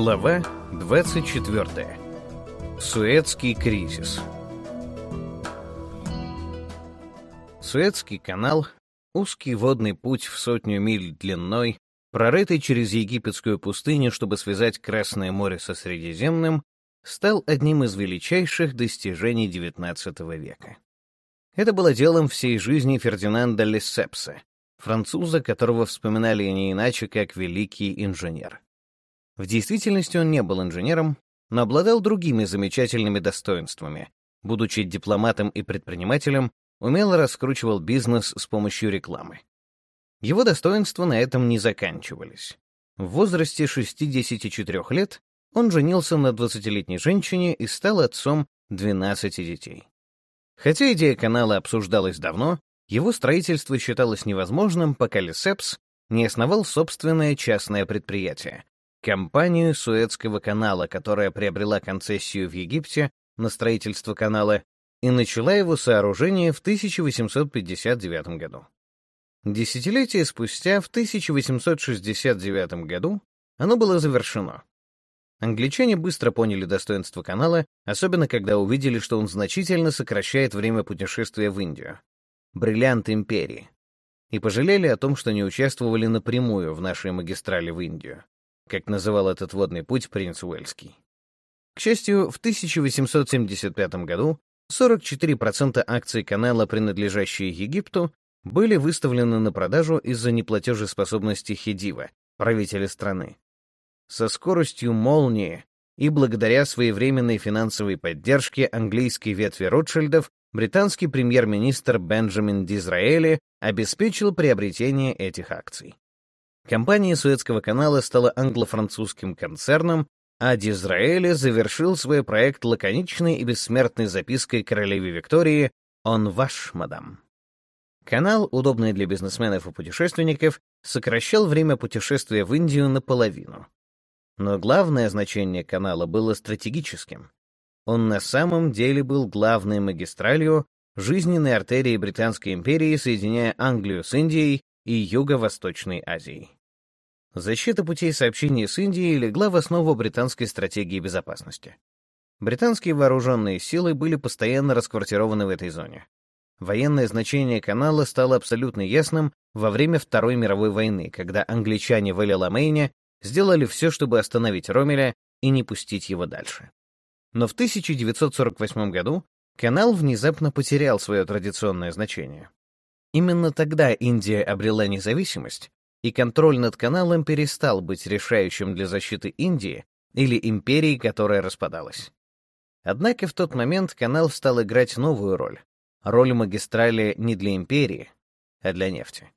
Глава 24. Суэцкий кризис. Суэцкий канал — узкий водный путь в сотню миль длиной, прорытый через египетскую пустыню, чтобы связать Красное море со Средиземным, стал одним из величайших достижений XIX века. Это было делом всей жизни Фердинанда Лессепса, француза, которого вспоминали не иначе, как великий инженер. В действительности он не был инженером, но обладал другими замечательными достоинствами. Будучи дипломатом и предпринимателем, умело раскручивал бизнес с помощью рекламы. Его достоинства на этом не заканчивались. В возрасте 64 лет он женился на 20-летней женщине и стал отцом 12 детей. Хотя идея канала обсуждалась давно, его строительство считалось невозможным, пока Лесепс не основал собственное частное предприятие — компанию Суэцкого канала, которая приобрела концессию в Египте на строительство канала и начала его сооружение в 1859 году. Десятилетия спустя, в 1869 году, оно было завершено. Англичане быстро поняли достоинство канала, особенно когда увидели, что он значительно сокращает время путешествия в Индию. Бриллиант империи. И пожалели о том, что не участвовали напрямую в нашей магистрали в Индию, как называл этот водный путь принц Уэльский. К счастью, в 1875 году 44% акций канала, принадлежащие Египту, были выставлены на продажу из-за неплатежеспособности Хедива, правителя страны. Со скоростью молнии и благодаря своевременной финансовой поддержке английской ветви Ротшильдов британский премьер-министр Бенджамин Дизраэли обеспечил приобретение этих акций. Компания Суэцкого канала стала англо-французским концерном, а Дизраэли завершил свой проект лаконичной и бессмертной запиской королеве Виктории «Он ваш, мадам». Канал, удобный для бизнесменов и путешественников, сокращал время путешествия в Индию наполовину. Но главное значение канала было стратегическим. Он на самом деле был главной магистралью, жизненной артерией Британской империи, соединяя Англию с Индией и Юго-Восточной Азией. Защита путей сообщения с Индией легла в основу британской стратегии безопасности. Британские вооруженные силы были постоянно расквартированы в этой зоне. Военное значение канала стало абсолютно ясным во время Второй мировой войны, когда англичане в Эль-Ламейне сделали все, чтобы остановить Ромеля и не пустить его дальше. Но в 1948 году канал внезапно потерял свое традиционное значение. Именно тогда Индия обрела независимость, и контроль над каналом перестал быть решающим для защиты Индии или империи, которая распадалась. Однако в тот момент канал стал играть новую роль — роль магистрали не для империи, а для нефти.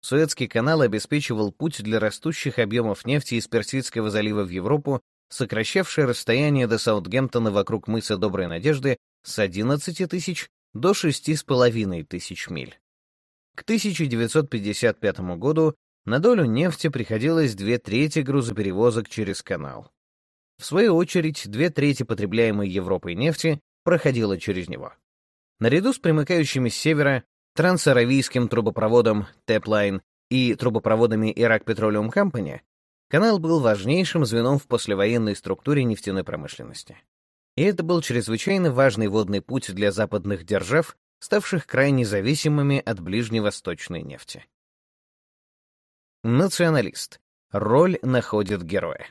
Суэцкий канал обеспечивал путь для растущих объемов нефти из Персидского залива в Европу сокращавшее расстояние до Саутгемптона вокруг мыса Доброй Надежды с 11 тысяч до 6,5 тысяч миль. К 1955 году на долю нефти приходилось две трети грузоперевозок через канал. В свою очередь, две трети потребляемой Европой нефти проходило через него. Наряду с примыкающими с севера трансаравийским трубопроводом Тэплайн и трубопроводами Ирак Petroleum Company Канал был важнейшим звеном в послевоенной структуре нефтяной промышленности. И это был чрезвычайно важный водный путь для западных держав, ставших крайне зависимыми от ближневосточной нефти. Националист. Роль находит героя.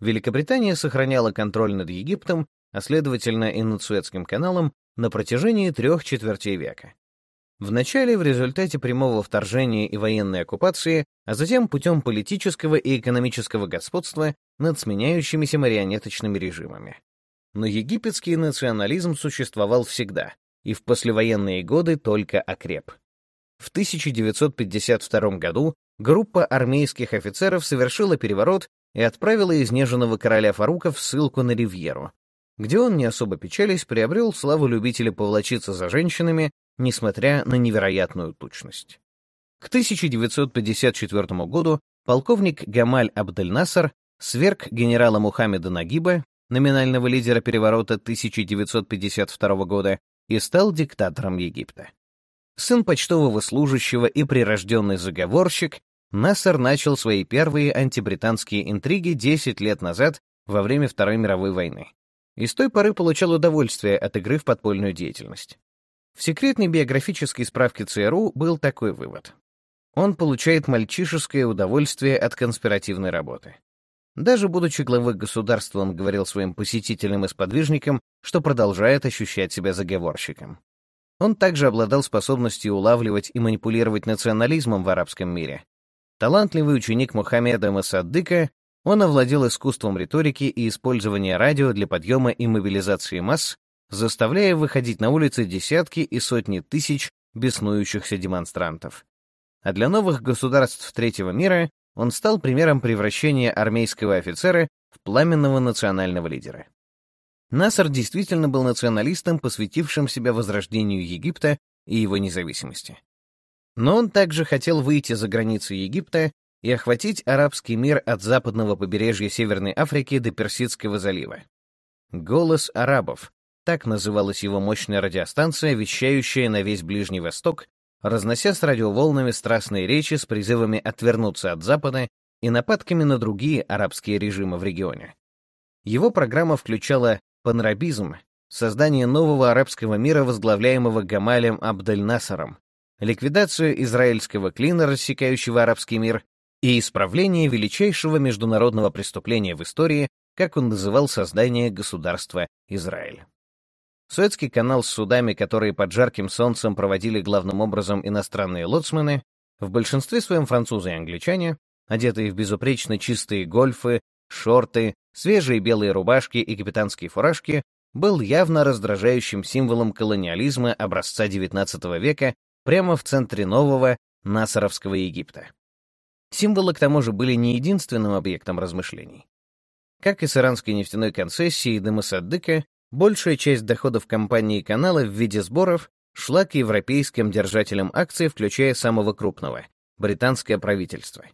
Великобритания сохраняла контроль над Египтом, а следовательно и над Суэцким каналом, на протяжении трех четвертей века. Вначале в результате прямого вторжения и военной оккупации, а затем путем политического и экономического господства над сменяющимися марионеточными режимами. Но египетский национализм существовал всегда, и в послевоенные годы только окреп. В 1952 году группа армейских офицеров совершила переворот и отправила изнеженного короля Фарука в ссылку на Ривьеру, где он, не особо печались, приобрел славу любителя повлачиться за женщинами несмотря на невероятную тучность. К 1954 году полковник Гамаль Абдель-Насар сверг генерала Мухаммеда Нагиба, номинального лидера переворота 1952 года, и стал диктатором Египта. Сын почтового служащего и прирожденный заговорщик, Нассер начал свои первые антибританские интриги 10 лет назад во время Второй мировой войны. И с той поры получал удовольствие от игры в подпольную деятельность. В секретной биографической справке ЦРУ был такой вывод. Он получает мальчишеское удовольствие от конспиративной работы. Даже будучи главой государства, он говорил своим посетителям и сподвижникам, что продолжает ощущать себя заговорщиком. Он также обладал способностью улавливать и манипулировать национализмом в арабском мире. Талантливый ученик Мухаммеда Масаддыка, он овладел искусством риторики и использования радио для подъема и мобилизации масс, заставляя выходить на улицы десятки и сотни тысяч беснующихся демонстрантов. А для новых государств третьего мира он стал примером превращения армейского офицера в пламенного национального лидера. Насар действительно был националистом, посвятившим себя возрождению Египта и его независимости. Но он также хотел выйти за границы Египта и охватить арабский мир от западного побережья Северной Африки до Персидского залива. «Голос арабов» — так называлась его мощная радиостанция, вещающая на весь Ближний Восток разнося с радиоволнами страстные речи с призывами отвернуться от Запада и нападками на другие арабские режимы в регионе. Его программа включала панрабизм, создание нового арабского мира, возглавляемого Гамалем Абдель-Насаром, ликвидацию израильского клина, рассекающего арабский мир, и исправление величайшего международного преступления в истории, как он называл создание государства Израиль. Суэцкий канал с судами, которые под жарким солнцем проводили главным образом иностранные лоцманы, в большинстве своем французы и англичане, одетые в безупречно чистые гольфы, шорты, свежие белые рубашки и капитанские фуражки, был явно раздражающим символом колониализма образца XIX века прямо в центре нового Насаровского Египта. Символы, к тому же, были не единственным объектом размышлений. Как и с иранской нефтяной концессией до Мосаддыка, Большая часть доходов компании канала в виде сборов шла к европейским держателям акций, включая самого крупного — британское правительство.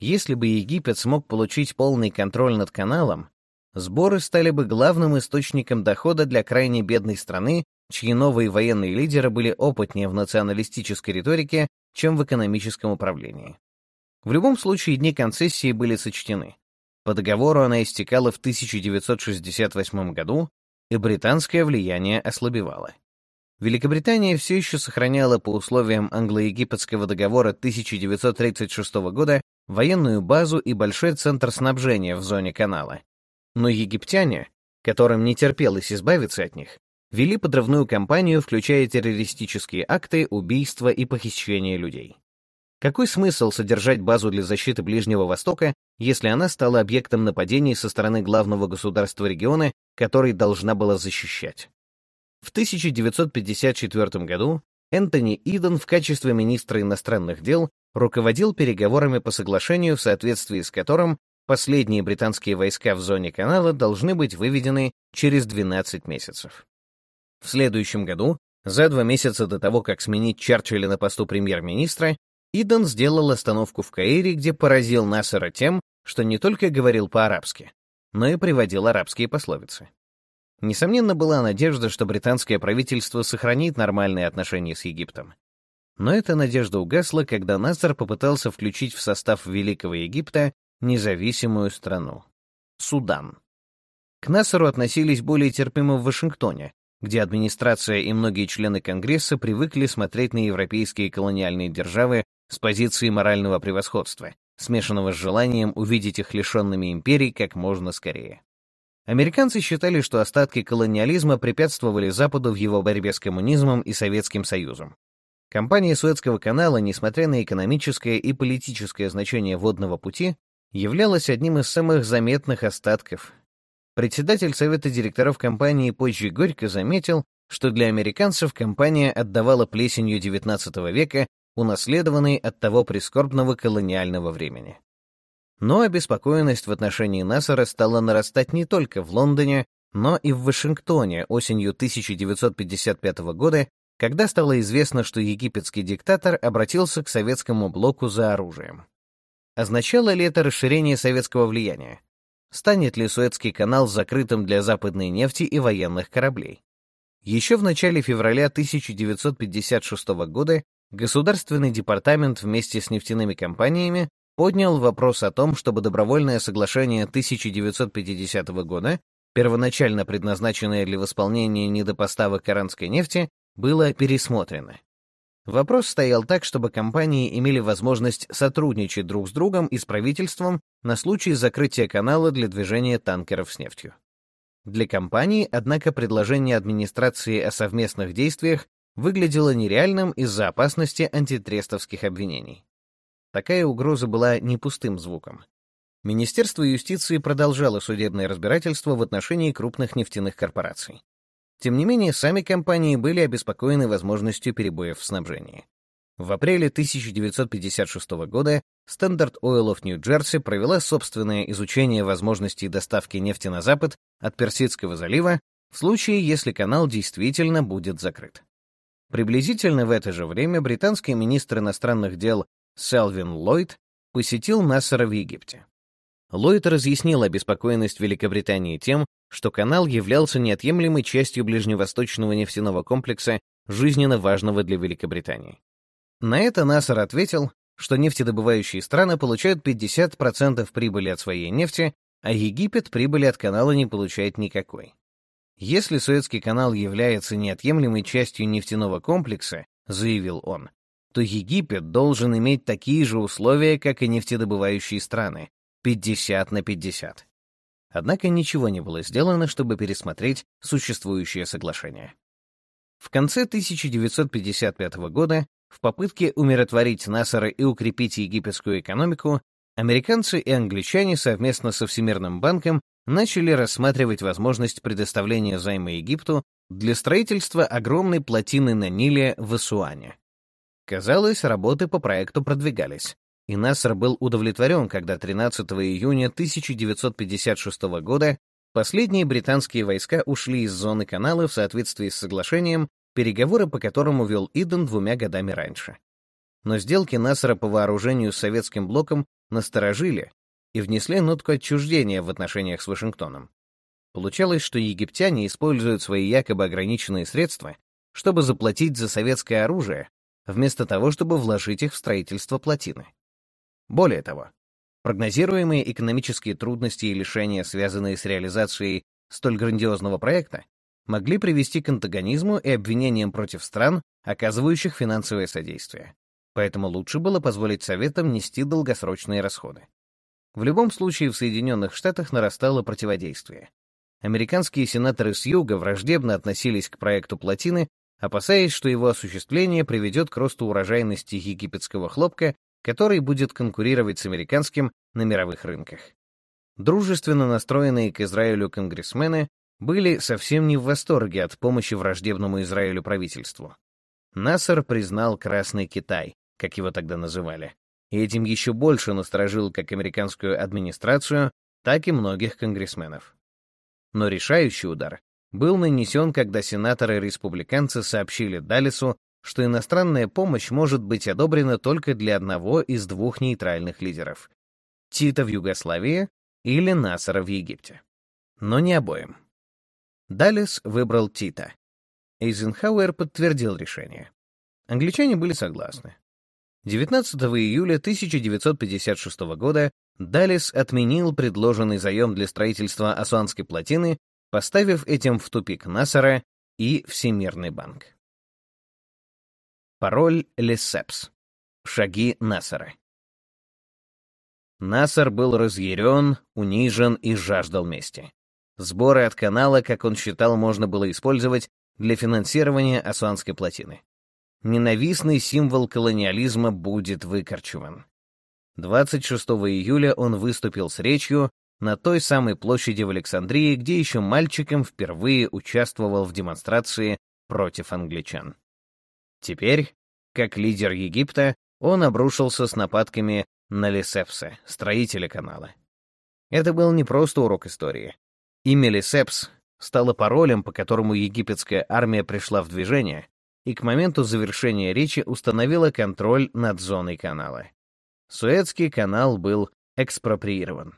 Если бы Египет смог получить полный контроль над каналом, сборы стали бы главным источником дохода для крайне бедной страны, чьи новые военные лидеры были опытнее в националистической риторике, чем в экономическом управлении. В любом случае, дни концессии были сочтены. По договору она истекала в 1968 году, и британское влияние ослабевало. Великобритания все еще сохраняла по условиям англо-египетского договора 1936 года военную базу и большой центр снабжения в зоне канала. Но египтяне, которым не терпелось избавиться от них, вели подрывную кампанию, включая террористические акты, убийства и похищения людей. Какой смысл содержать базу для защиты Ближнего Востока, если она стала объектом нападений со стороны главного государства региона, который должна была защищать? В 1954 году Энтони Иден в качестве министра иностранных дел руководил переговорами по соглашению, в соответствии с которым последние британские войска в зоне канала должны быть выведены через 12 месяцев. В следующем году, за два месяца до того, как сменить Черчилля на посту премьер-министра, Иден сделал остановку в Каире, где поразил Насара тем, что не только говорил по-арабски, но и приводил арабские пословицы. Несомненно, была надежда, что британское правительство сохранит нормальные отношения с Египтом. Но эта надежда угасла, когда Насар попытался включить в состав Великого Египта независимую страну — Судан. К Насару относились более терпимо в Вашингтоне, где администрация и многие члены Конгресса привыкли смотреть на европейские колониальные державы с позиции морального превосходства, смешанного с желанием увидеть их лишенными империй как можно скорее. Американцы считали, что остатки колониализма препятствовали Западу в его борьбе с коммунизмом и Советским Союзом. Компания Суэцкого канала, несмотря на экономическое и политическое значение водного пути, являлась одним из самых заметных остатков. Председатель совета директоров компании позже горько заметил, что для американцев компания отдавала плесенью XIX века унаследованный от того прискорбного колониального времени. Но обеспокоенность в отношении Нассера стала нарастать не только в Лондоне, но и в Вашингтоне осенью 1955 года, когда стало известно, что египетский диктатор обратился к советскому блоку за оружием. Означало ли это расширение советского влияния? Станет ли Суэцкий канал закрытым для западной нефти и военных кораблей? Еще в начале февраля 1956 года Государственный департамент вместе с нефтяными компаниями поднял вопрос о том, чтобы добровольное соглашение 1950 года, первоначально предназначенное для восполнения недопоставок иранской нефти, было пересмотрено. Вопрос стоял так, чтобы компании имели возможность сотрудничать друг с другом и с правительством на случай закрытия канала для движения танкеров с нефтью. Для компании, однако, предложение администрации о совместных действиях выглядело нереальным из-за опасности антитрестовских обвинений. Такая угроза была не пустым звуком. Министерство юстиции продолжало судебное разбирательство в отношении крупных нефтяных корпораций. Тем не менее, сами компании были обеспокоены возможностью перебоев в снабжении. В апреле 1956 года Standard Oil of New Jersey провела собственное изучение возможностей доставки нефти на запад от Персидского залива в случае, если канал действительно будет закрыт. Приблизительно в это же время британский министр иностранных дел Селвин Ллойд посетил Нассера в Египте. Ллойд разъяснил обеспокоенность Великобритании тем, что канал являлся неотъемлемой частью ближневосточного нефтяного комплекса, жизненно важного для Великобритании. На это Нассер ответил, что нефтедобывающие страны получают 50% прибыли от своей нефти, а Египет прибыли от канала не получает никакой. Если Суэцкий канал является неотъемлемой частью нефтяного комплекса, заявил он, то Египет должен иметь такие же условия, как и нефтедобывающие страны, 50 на 50. Однако ничего не было сделано, чтобы пересмотреть существующее соглашение. В конце 1955 года, в попытке умиротворить Насара и укрепить египетскую экономику, американцы и англичане совместно со Всемирным банком начали рассматривать возможность предоставления займа Египту для строительства огромной плотины на Ниле в Асуане. Казалось, работы по проекту продвигались, и Нассер был удовлетворен, когда 13 июня 1956 года последние британские войска ушли из зоны канала в соответствии с соглашением, переговоры по которому вел Иден двумя годами раньше. Но сделки Нассера по вооружению с советским блоком насторожили, и внесли нотку отчуждения в отношениях с Вашингтоном. Получалось, что египтяне используют свои якобы ограниченные средства, чтобы заплатить за советское оружие, вместо того, чтобы вложить их в строительство плотины. Более того, прогнозируемые экономические трудности и лишения, связанные с реализацией столь грандиозного проекта, могли привести к антагонизму и обвинениям против стран, оказывающих финансовое содействие. Поэтому лучше было позволить Советам нести долгосрочные расходы. В любом случае в Соединенных Штатах нарастало противодействие. Американские сенаторы с юга враждебно относились к проекту плотины, опасаясь, что его осуществление приведет к росту урожайности египетского хлопка, который будет конкурировать с американским на мировых рынках. Дружественно настроенные к Израилю конгрессмены были совсем не в восторге от помощи враждебному Израилю правительству. Нассер признал Красный Китай, как его тогда называли, и этим еще больше насторожил как американскую администрацию, так и многих конгрессменов. Но решающий удар был нанесен, когда сенаторы-республиканцы сообщили Даллесу, что иностранная помощь может быть одобрена только для одного из двух нейтральных лидеров — Тита в Югославии или Насара в Египте. Но не обоим. Даллес выбрал Тита. Эйзенхауэр подтвердил решение. Англичане были согласны. 19 июля 1956 года Далис отменил предложенный заем для строительства Асуанской плотины, поставив этим в тупик Насара и Всемирный банк. Пароль Лесепс. Шаги Насара. Насар был разъярен, унижен и жаждал мести. Сборы от канала, как он считал, можно было использовать для финансирования Асуанской плотины ненавистный символ колониализма будет выкорчеван. 26 июля он выступил с речью на той самой площади в Александрии, где еще мальчиком впервые участвовал в демонстрации против англичан. Теперь, как лидер Египта, он обрушился с нападками на Лесепса, строителя канала. Это был не просто урок истории. Имя Лесепс стало паролем, по которому египетская армия пришла в движение, и к моменту завершения речи установила контроль над зоной канала. Суэцкий канал был экспроприирован.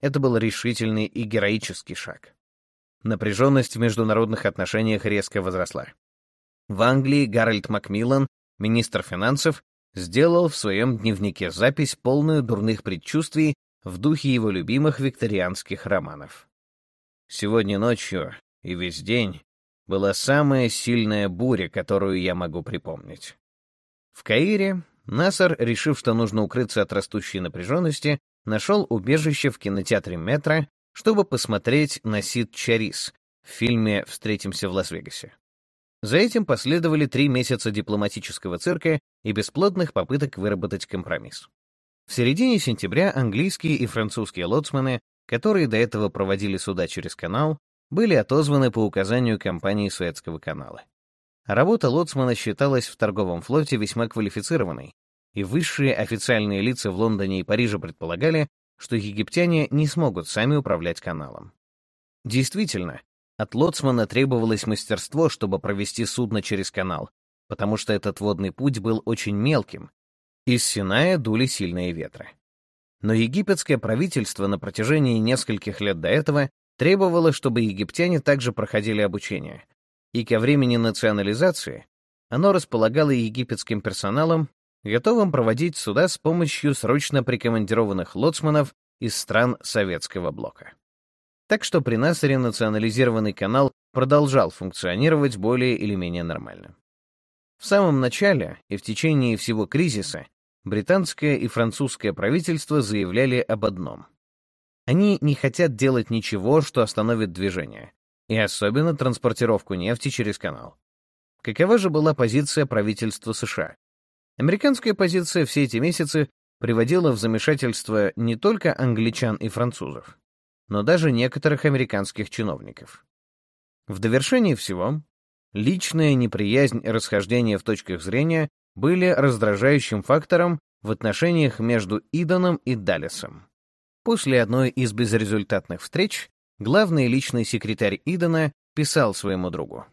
Это был решительный и героический шаг. Напряженность в международных отношениях резко возросла. В Англии Гарольд Макмиллан министр финансов, сделал в своем дневнике запись, полную дурных предчувствий в духе его любимых викторианских романов. Сегодня ночью и весь день была самая сильная буря, которую я могу припомнить. В Каире Насар, решив, что нужно укрыться от растущей напряженности, нашел убежище в кинотеатре «Метро», чтобы посмотреть на Сид Чарис в фильме «Встретимся в Лас-Вегасе». За этим последовали три месяца дипломатического цирка и бесплодных попыток выработать компромисс. В середине сентября английские и французские лоцманы, которые до этого проводили суда через канал, были отозваны по указанию компании Суэцкого канала. Работа лоцмана считалась в торговом флоте весьма квалифицированной, и высшие официальные лица в Лондоне и Париже предполагали, что египтяне не смогут сами управлять каналом. Действительно, от лоцмана требовалось мастерство, чтобы провести судно через канал, потому что этот водный путь был очень мелким. Из Синая дули сильные ветры. Но египетское правительство на протяжении нескольких лет до этого требовало, чтобы египтяне также проходили обучение, и ко времени национализации оно располагало египетским персоналом, готовым проводить суда с помощью срочно прикомандированных лоцманов из стран советского блока. Так что при Насаре национализированный канал продолжал функционировать более или менее нормально. В самом начале и в течение всего кризиса британское и французское правительство заявляли об одном. Они не хотят делать ничего, что остановит движение, и особенно транспортировку нефти через канал. Какова же была позиция правительства США? Американская позиция все эти месяцы приводила в замешательство не только англичан и французов, но даже некоторых американских чиновников. В довершении всего, личная неприязнь и расхождения в точках зрения были раздражающим фактором в отношениях между Иданом и Даллесом. После одной из безрезультатных встреч главный личный секретарь Идана писал своему другу.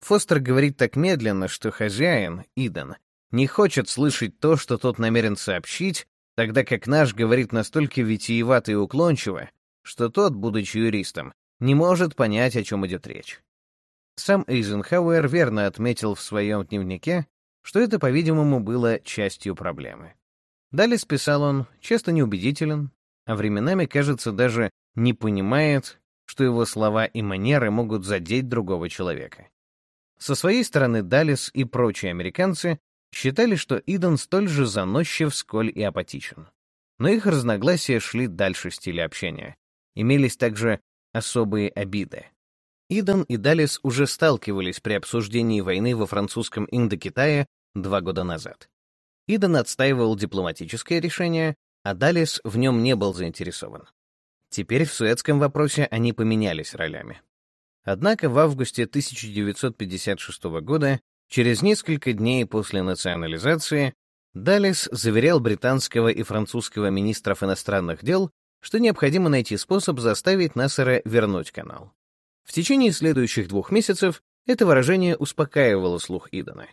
Фостер говорит так медленно, что хозяин, Идан, не хочет слышать то, что тот намерен сообщить, тогда как наш говорит настолько витиевато и уклончиво, что тот, будучи юристом, не может понять, о чем идет речь. Сам Эйзенхауэр верно отметил в своем дневнике, что это, по-видимому, было частью проблемы. Далее списал он, часто неубедителен, а временами, кажется, даже не понимает, что его слова и манеры могут задеть другого человека. Со своей стороны Даллес и прочие американцы считали, что Иден столь же заносчив, сколь и апатичен. Но их разногласия шли дальше стиля общения. Имелись также особые обиды. Иден и Даллес уже сталкивались при обсуждении войны во французском Индокитае два года назад. Иден отстаивал дипломатическое решение, а Далис в нем не был заинтересован. Теперь в суэцком вопросе они поменялись ролями. Однако в августе 1956 года, через несколько дней после национализации, Далис заверял британского и французского министров иностранных дел, что необходимо найти способ заставить Нассера вернуть канал. В течение следующих двух месяцев это выражение успокаивало слух Идана.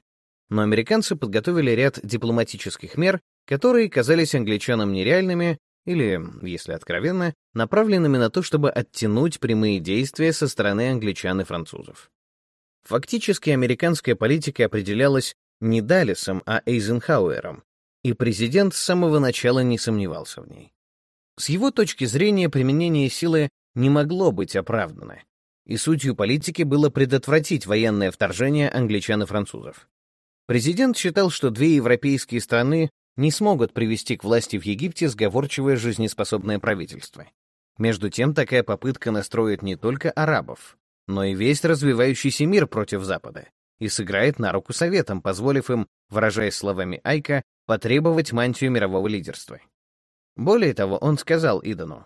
Но американцы подготовили ряд дипломатических мер, которые казались англичанам нереальными или, если откровенно, направленными на то, чтобы оттянуть прямые действия со стороны англичан и французов. Фактически американская политика определялась не Даллесом, а Эйзенхауэром, и президент с самого начала не сомневался в ней. С его точки зрения применение силы не могло быть оправдано, и сутью политики было предотвратить военное вторжение англичан и французов. Президент считал, что две европейские страны не смогут привести к власти в Египте сговорчивое жизнеспособное правительство. Между тем, такая попытка настроит не только арабов, но и весь развивающийся мир против Запада и сыграет на руку Советам, позволив им, выражаясь словами Айка, потребовать мантию мирового лидерства. Более того, он сказал Идану,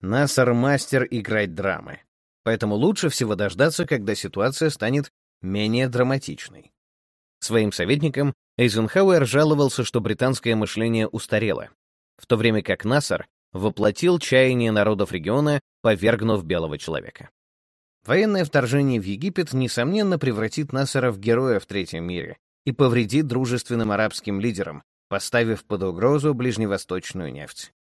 «Насар — мастер играть драмы, поэтому лучше всего дождаться, когда ситуация станет менее драматичной». Своим советникам Эйзенхауэр жаловался, что британское мышление устарело, в то время как Нассер воплотил чаяние народов региона, повергнув белого человека. Военное вторжение в Египет, несомненно, превратит Нассера в героя в Третьем мире и повредит дружественным арабским лидерам, поставив под угрозу ближневосточную нефть.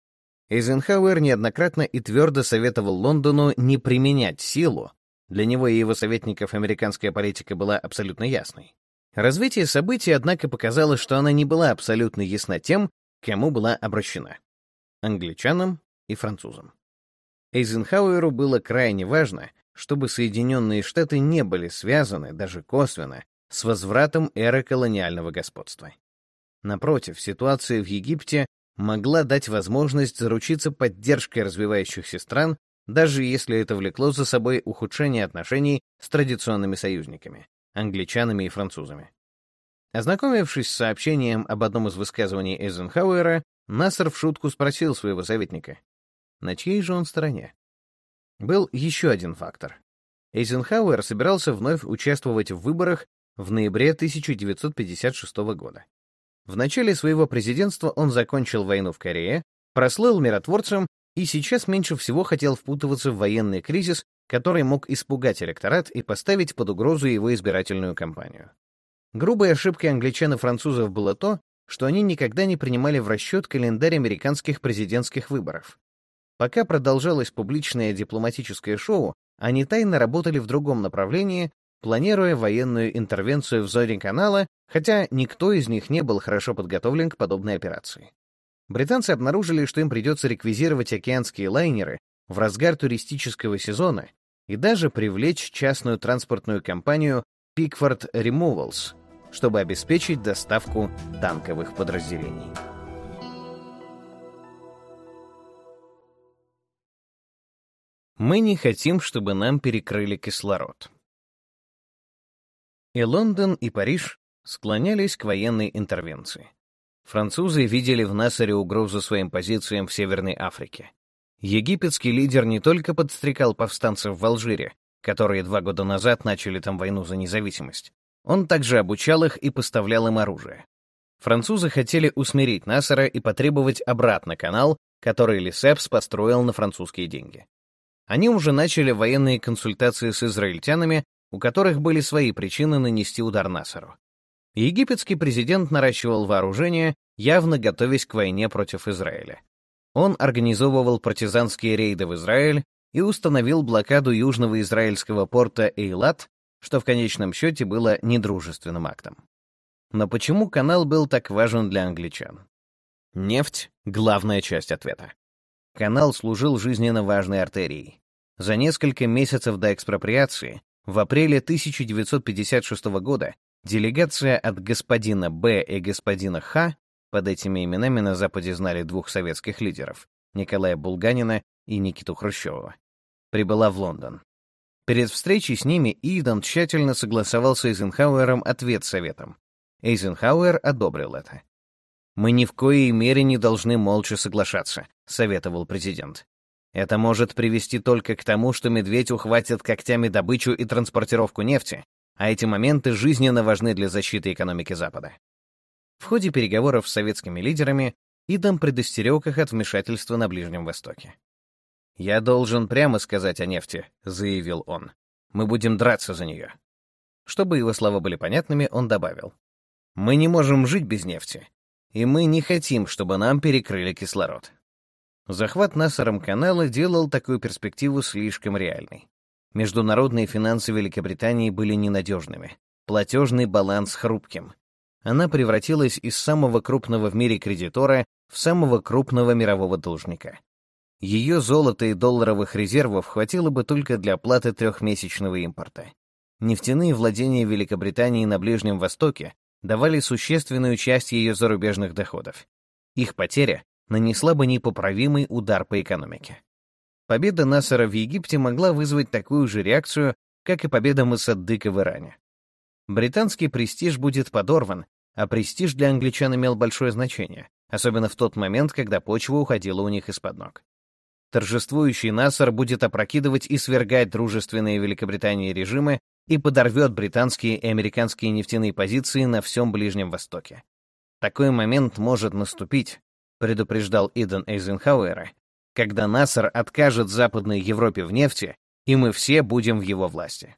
Эйзенхауэр неоднократно и твердо советовал Лондону не применять силу, для него и его советников американская политика была абсолютно ясной. Развитие событий, однако, показало, что она не была абсолютно ясна тем, кому была обращена — англичанам и французам. Эйзенхауэру было крайне важно, чтобы Соединенные Штаты не были связаны, даже косвенно, с возвратом эры колониального господства. Напротив, ситуация в Египте могла дать возможность заручиться поддержкой развивающихся стран, даже если это влекло за собой ухудшение отношений с традиционными союзниками — англичанами и французами. Ознакомившись с сообщением об одном из высказываний Эйзенхауэра, Нассер в шутку спросил своего советника, на чьей же он стороне? Был еще один фактор. Эйзенхауэр собирался вновь участвовать в выборах в ноябре 1956 года. В начале своего президентства он закончил войну в Корее, прослыл миротворцем и сейчас меньше всего хотел впутываться в военный кризис, который мог испугать электорат и поставить под угрозу его избирательную кампанию. Грубой ошибкой англичан и французов было то, что они никогда не принимали в расчет календарь американских президентских выборов. Пока продолжалось публичное дипломатическое шоу, они тайно работали в другом направлении, планируя военную интервенцию в зоне канала, хотя никто из них не был хорошо подготовлен к подобной операции. Британцы обнаружили, что им придется реквизировать океанские лайнеры в разгар туристического сезона и даже привлечь частную транспортную компанию Pickford Removals, чтобы обеспечить доставку танковых подразделений. Мы не хотим, чтобы нам перекрыли кислород. И Лондон, и Париж склонялись к военной интервенции. Французы видели в Насаре угрозу своим позициям в Северной Африке. Египетский лидер не только подстрекал повстанцев в Алжире, которые два года назад начали там войну за независимость, он также обучал их и поставлял им оружие. Французы хотели усмирить Насара и потребовать обратно канал, который Лисепс построил на французские деньги. Они уже начали военные консультации с израильтянами у которых были свои причины нанести удар Насару. Египетский президент наращивал вооружение, явно готовясь к войне против Израиля. Он организовывал партизанские рейды в Израиль и установил блокаду южного израильского порта Эйлат, что в конечном счете было недружественным актом. Но почему канал был так важен для англичан? Нефть — главная часть ответа. Канал служил жизненно важной артерией. За несколько месяцев до экспроприации в апреле 1956 года делегация от господина Б и господина Х, под этими именами на Западе знали двух советских лидеров, Николая Булганина и Никиту Хрущева, прибыла в Лондон. Перед встречей с ними Иден тщательно согласовал с Эйзенхауэром ответ советом. Эйзенхауэр одобрил это. «Мы ни в коей мере не должны молча соглашаться», — советовал президент. Это может привести только к тому, что медведь ухватит когтями добычу и транспортировку нефти, а эти моменты жизненно важны для защиты экономики Запада. В ходе переговоров с советскими лидерами Идам предостерег их от вмешательства на Ближнем Востоке. «Я должен прямо сказать о нефти», — заявил он. «Мы будем драться за нее». Чтобы его слова были понятными, он добавил. «Мы не можем жить без нефти, и мы не хотим, чтобы нам перекрыли кислород». Захват Нассером канала делал такую перспективу слишком реальной. Международные финансы Великобритании были ненадежными, платежный баланс хрупким. Она превратилась из самого крупного в мире кредитора в самого крупного мирового должника. Ее золота и долларовых резервов хватило бы только для оплаты трехмесячного импорта. Нефтяные владения Великобритании на Ближнем Востоке давали существенную часть ее зарубежных доходов. Их потеря нанесла бы непоправимый удар по экономике. Победа Насара в Египте могла вызвать такую же реакцию, как и победа Масаддыка в Иране. Британский престиж будет подорван, а престиж для англичан имел большое значение, особенно в тот момент, когда почва уходила у них из-под ног. Торжествующий Насар будет опрокидывать и свергать дружественные Великобритании режимы и подорвет британские и американские нефтяные позиции на всем Ближнем Востоке. Такой момент может наступить, предупреждал Иден Эйзенхауэра, когда Нассер откажет Западной Европе в нефти, и мы все будем в его власти.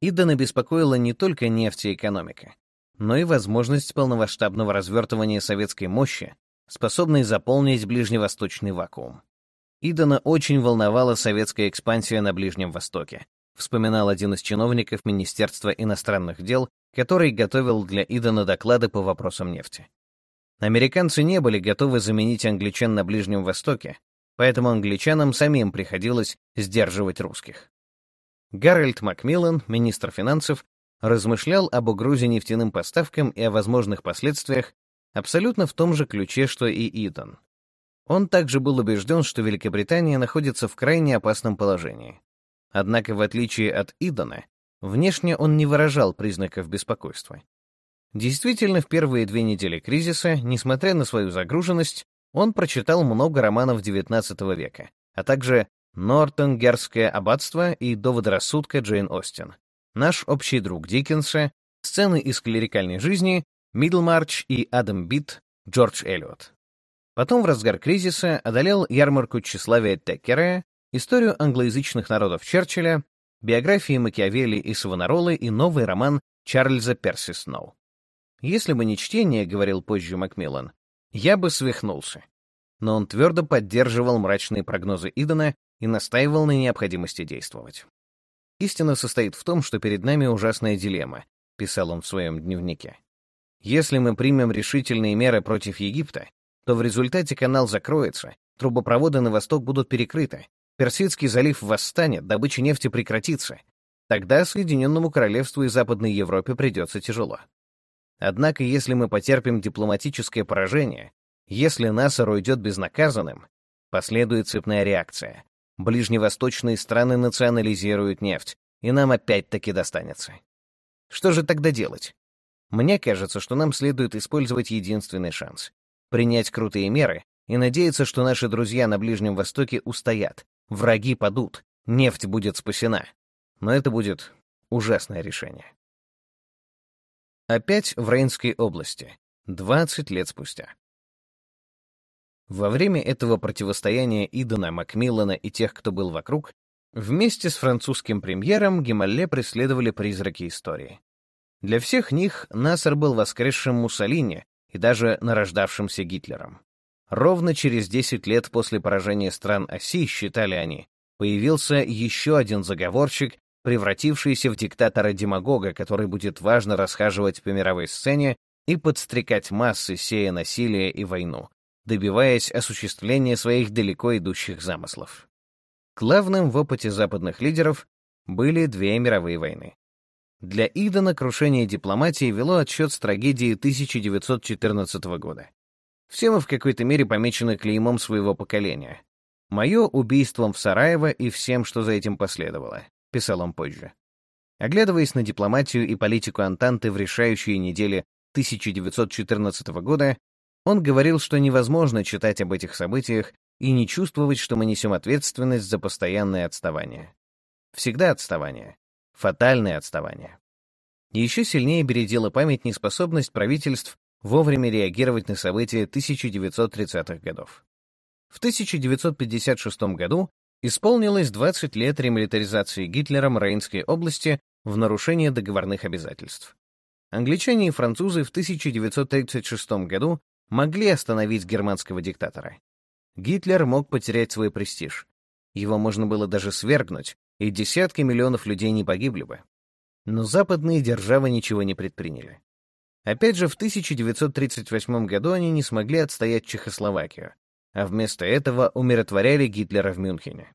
Идена беспокоила не только нефть и экономика, но и возможность полномасштабного развертывания советской мощи, способной заполнить ближневосточный вакуум. Идена очень волновала советская экспансия на Ближнем Востоке, вспоминал один из чиновников Министерства иностранных дел, который готовил для Идана доклады по вопросам нефти. Американцы не были готовы заменить англичан на Ближнем Востоке, поэтому англичанам самим приходилось сдерживать русских. Гарольд Макмиллан, министр финансов, размышлял об угрозе нефтяным поставкам и о возможных последствиях абсолютно в том же ключе, что и Иден. Он также был убежден, что Великобритания находится в крайне опасном положении. Однако, в отличие от Идона, внешне он не выражал признаков беспокойства. Действительно, в первые две недели кризиса, несмотря на свою загруженность, он прочитал много романов XIX века, а также «Нортонгерское аббатство» и «Доводы рассудка» Джейн Остин, «Наш общий друг Диккенса», «Сцены из клерикальной жизни», «Мидлмарч» и «Адам Бит» Джордж Эллиот. Потом в разгар кризиса одолел ярмарку тщеславия Теккера, историю англоязычных народов Черчилля, биографии Макиавелли и Савонаролы и новый роман Чарльза Перси Сноу. «Если бы не чтение, — говорил позже Макмиллан, я бы свихнулся. Но он твердо поддерживал мрачные прогнозы Идона и настаивал на необходимости действовать. «Истина состоит в том, что перед нами ужасная дилемма», — писал он в своем дневнике. «Если мы примем решительные меры против Египта, то в результате канал закроется, трубопроводы на восток будут перекрыты, Персидский залив восстанет, добыча нефти прекратится. Тогда Соединенному Королевству и Западной Европе придется тяжело. Однако, если мы потерпим дипломатическое поражение, если Насар уйдет безнаказанным, последует цепная реакция. Ближневосточные страны национализируют нефть, и нам опять-таки достанется. Что же тогда делать? Мне кажется, что нам следует использовать единственный шанс — принять крутые меры и надеяться, что наши друзья на Ближнем Востоке устоят, враги падут, нефть будет спасена. Но это будет ужасное решение. Опять в Рейнской области, 20 лет спустя. Во время этого противостояния Идона, Макмиллана и тех, кто был вокруг, вместе с французским премьером Гемалле преследовали призраки истории. Для всех них Нассер был воскресшим Муссолини и даже нарождавшимся Гитлером. Ровно через 10 лет после поражения стран оси, считали они, появился еще один заговорщик, превратившийся в диктатора-демагога, который будет важно расхаживать по мировой сцене и подстрекать массы, сея насилие и войну, добиваясь осуществления своих далеко идущих замыслов. Главным в опыте западных лидеров были две мировые войны. Для Идена крушение дипломатии вело отсчет с трагедии 1914 года. Все мы в какой-то мере помечены клеймом своего поколения. Мое убийством в Сараево и всем, что за этим последовало писал он позже. Оглядываясь на дипломатию и политику Антанты в решающие недели 1914 года, он говорил, что невозможно читать об этих событиях и не чувствовать, что мы несем ответственность за постоянное отставание. Всегда отставание. Фатальное отставание. еще сильнее бередила память неспособность правительств вовремя реагировать на события 1930-х годов. В 1956 году Исполнилось 20 лет ремилитаризации Гитлером Рейнской области в нарушение договорных обязательств. Англичане и французы в 1936 году могли остановить германского диктатора. Гитлер мог потерять свой престиж. Его можно было даже свергнуть, и десятки миллионов людей не погибли бы. Но западные державы ничего не предприняли. Опять же, в 1938 году они не смогли отстоять Чехословакию, а вместо этого умиротворяли Гитлера в Мюнхене.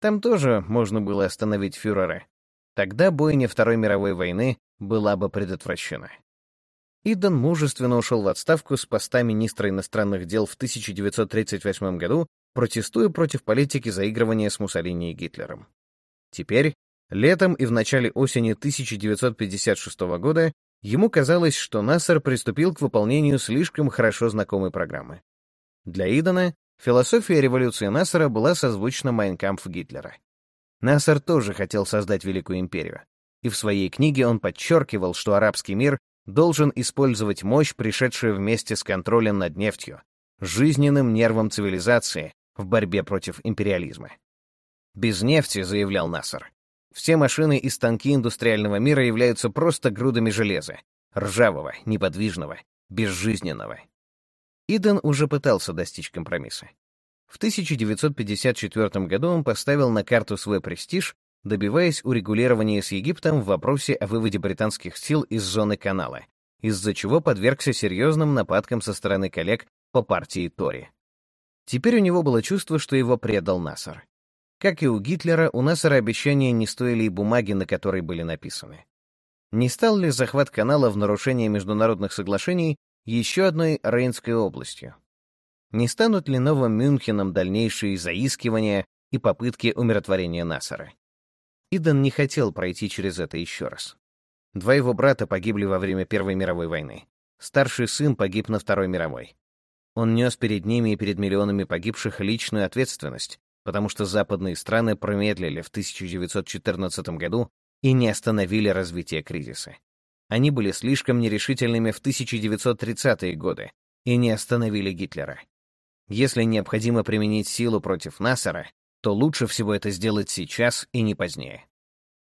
Там тоже можно было остановить фюрера. Тогда бойня Второй мировой войны была бы предотвращена. Иден мужественно ушел в отставку с поста министра иностранных дел в 1938 году, протестуя против политики заигрывания с Муссолини и Гитлером. Теперь, летом и в начале осени 1956 года, ему казалось, что Нассер приступил к выполнению слишком хорошо знакомой программы. Для Идена философия революции Нассера была созвучна Майнкампф Гитлера. Нассер тоже хотел создать Великую империю, и в своей книге он подчеркивал, что арабский мир должен использовать мощь, пришедшую вместе с контролем над нефтью, жизненным нервом цивилизации в борьбе против империализма. «Без нефти», — заявлял Нассер, — «все машины и станки индустриального мира являются просто грудами железа, ржавого, неподвижного, безжизненного, Иден уже пытался достичь компромисса. В 1954 году он поставил на карту свой престиж добиваясь урегулирования с Египтом в вопросе о выводе британских сил из зоны канала, из-за чего подвергся серьезным нападкам со стороны коллег по партии Тори. Теперь у него было чувство, что его предал Насар. Как и у Гитлера, у Насара обещания не стоили и бумаги, на которой были написаны. Не стал ли захват канала в нарушение международных соглашений еще одной Рейнской областью? Не станут ли новым Мюнхеном дальнейшие заискивания и попытки умиротворения Насара? Иден не хотел пройти через это еще раз. Два его брата погибли во время Первой мировой войны. Старший сын погиб на Второй мировой. Он нес перед ними и перед миллионами погибших личную ответственность, потому что западные страны промедлили в 1914 году и не остановили развитие кризиса. Они были слишком нерешительными в 1930-е годы и не остановили Гитлера. Если необходимо применить силу против Нассера, то лучше всего это сделать сейчас и не позднее.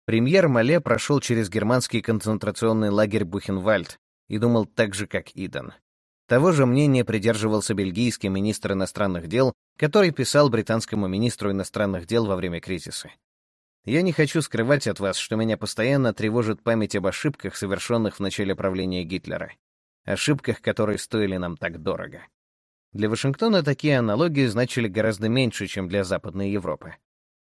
Премьер Мале прошел через германский концентрационный лагерь Бухенвальд и думал так же, как Иден. Того же мнения придерживался бельгийский министр иностранных дел, который писал британскому министру иностранных дел во время кризиса. Я не хочу скрывать от вас, что меня постоянно тревожит память об ошибках, совершенных в начале правления Гитлера. Ошибках, которые стоили нам так дорого. Для Вашингтона такие аналогии значили гораздо меньше, чем для Западной Европы.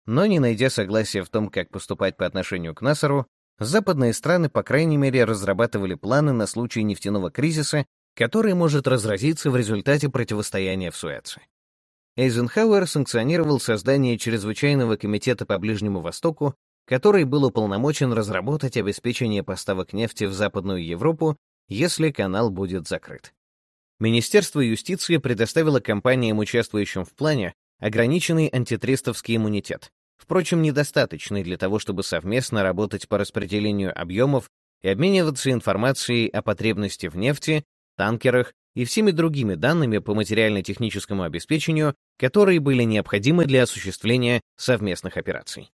Но не найдя согласия в том, как поступать по отношению к Насару, западные страны, по крайней мере, разрабатывали планы на случай нефтяного кризиса, который может разразиться в результате противостояния в Суэце. Эйзенхауэр санкционировал создание Чрезвычайного комитета по Ближнему Востоку, который был уполномочен разработать обеспечение поставок нефти в Западную Европу, если канал будет закрыт. Министерство юстиции предоставило компаниям, участвующим в плане, ограниченный антитрестовский иммунитет, впрочем, недостаточный для того, чтобы совместно работать по распределению объемов и обмениваться информацией о потребности в нефти, танкерах и всеми другими данными по материально-техническому обеспечению, которые были необходимы для осуществления совместных операций.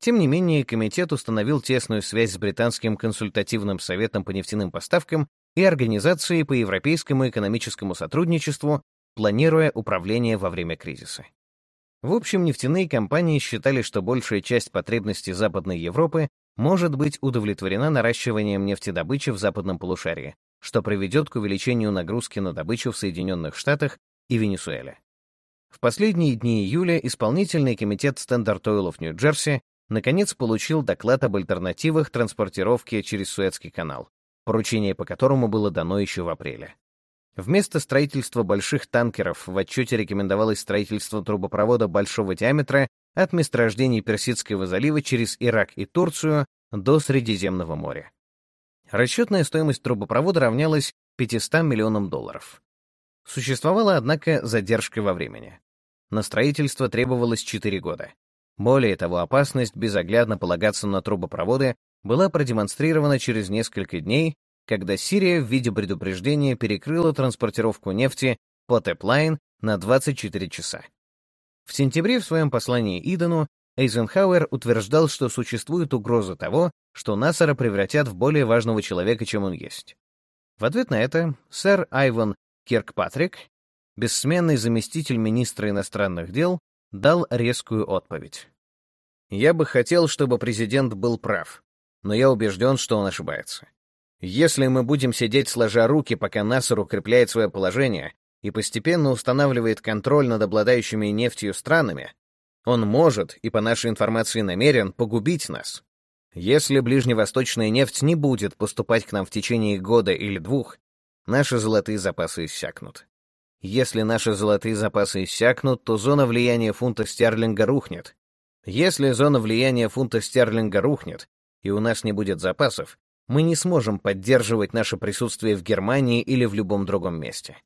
Тем не менее, комитет установил тесную связь с британским консультативным советом по нефтяным поставкам и Организацией по европейскому экономическому сотрудничеству, планируя управление во время кризиса. В общем, нефтяные компании считали, что большая часть потребностей Западной Европы может быть удовлетворена наращиванием нефтедобычи в западном полушарии, что приведет к увеличению нагрузки на добычу в Соединенных Штатах и Венесуэле. В последние дни июля исполнительный комитет Standard Oil в Нью-Джерси наконец получил доклад об альтернативах транспортировки через Суэцкий канал, поручение по которому было дано еще в апреле. Вместо строительства больших танкеров в отчете рекомендовалось строительство трубопровода большого диаметра от месторождений Персидского залива через Ирак и Турцию до Средиземного моря. Расчетная стоимость трубопровода равнялась 500 миллионам долларов. Существовала, однако, задержка во времени. На строительство требовалось 4 года. Более того, опасность безоглядно полагаться на трубопроводы была продемонстрирована через несколько дней, когда Сирия в виде предупреждения перекрыла транспортировку нефти по Теплайн на 24 часа. В сентябре в своем послании Идену Эйзенхауэр утверждал, что существует угроза того, что Насара превратят в более важного человека, чем он есть. В ответ на это сэр Айван Киркпатрик, бессменный заместитель министра иностранных дел, дал резкую отповедь. «Я бы хотел, чтобы президент был прав, но я убежден, что он ошибается. Если мы будем сидеть сложа руки, пока Насар укрепляет свое положение и постепенно устанавливает контроль над обладающими нефтью странами, он может, и по нашей информации намерен, погубить нас. Если ближневосточная нефть не будет поступать к нам в течение года или двух, наши золотые запасы иссякнут. Если наши золотые запасы иссякнут, то зона влияния фунта стерлинга рухнет. Если зона влияния фунта стерлинга рухнет, и у нас не будет запасов, мы не сможем поддерживать наше присутствие в Германии или в любом другом месте.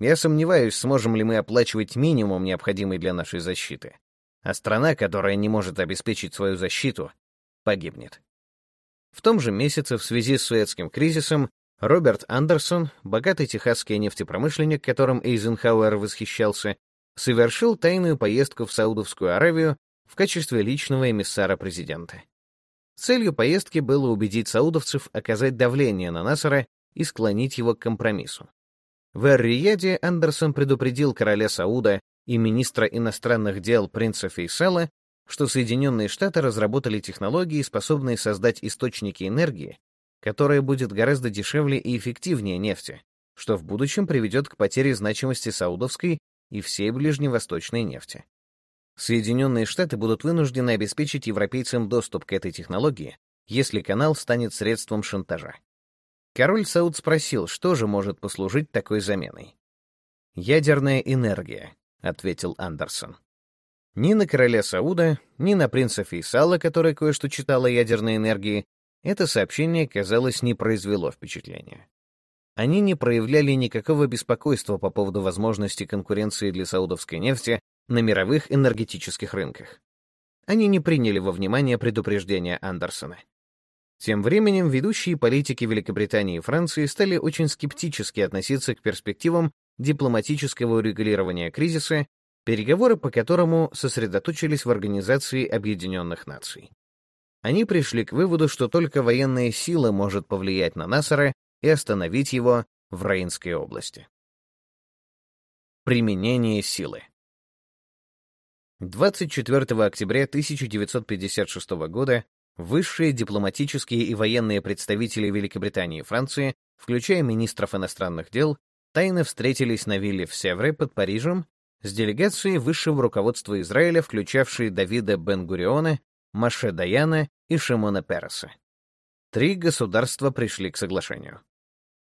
Я сомневаюсь, сможем ли мы оплачивать минимум, необходимый для нашей защиты а страна, которая не может обеспечить свою защиту, погибнет. В том же месяце в связи с Суэцким кризисом Роберт Андерсон, богатый техасский нефтепромышленник, которым Эйзенхауэр восхищался, совершил тайную поездку в Саудовскую Аравию в качестве личного эмиссара президента. Целью поездки было убедить саудовцев оказать давление на Насара и склонить его к компромиссу. В Эр-Рияде Андерсон предупредил короля Сауда и министра иностранных дел принца Фейсала, что Соединенные Штаты разработали технологии, способные создать источники энергии, которая будет гораздо дешевле и эффективнее нефти, что в будущем приведет к потере значимости саудовской и всей ближневосточной нефти. Соединенные Штаты будут вынуждены обеспечить европейцам доступ к этой технологии, если канал станет средством шантажа. Король Сауд спросил, что же может послужить такой заменой. «Ядерная энергия», — ответил Андерсон. Ни на короля Сауда, ни на принца Фейсала, который кое-что читал о ядерной энергии, это сообщение, казалось, не произвело впечатления. Они не проявляли никакого беспокойства по поводу возможности конкуренции для саудовской нефти на мировых энергетических рынках. Они не приняли во внимание предупреждения Андерсона. Тем временем ведущие политики Великобритании и Франции стали очень скептически относиться к перспективам дипломатического урегулирования кризиса переговоры по которому сосредоточились в Организации Объединенных Наций. Они пришли к выводу, что только военная сила может повлиять на Насара и остановить его в Рейнской области. Применение силы 24 октября 1956 года высшие дипломатические и военные представители Великобритании и Франции, включая министров иностранных дел, тайно встретились на вилле в Севре под Парижем с делегацией высшего руководства Израиля, включавшей Давида Бен-Гуриона, Маше Даяна и Шимона Переса. Три государства пришли к соглашению.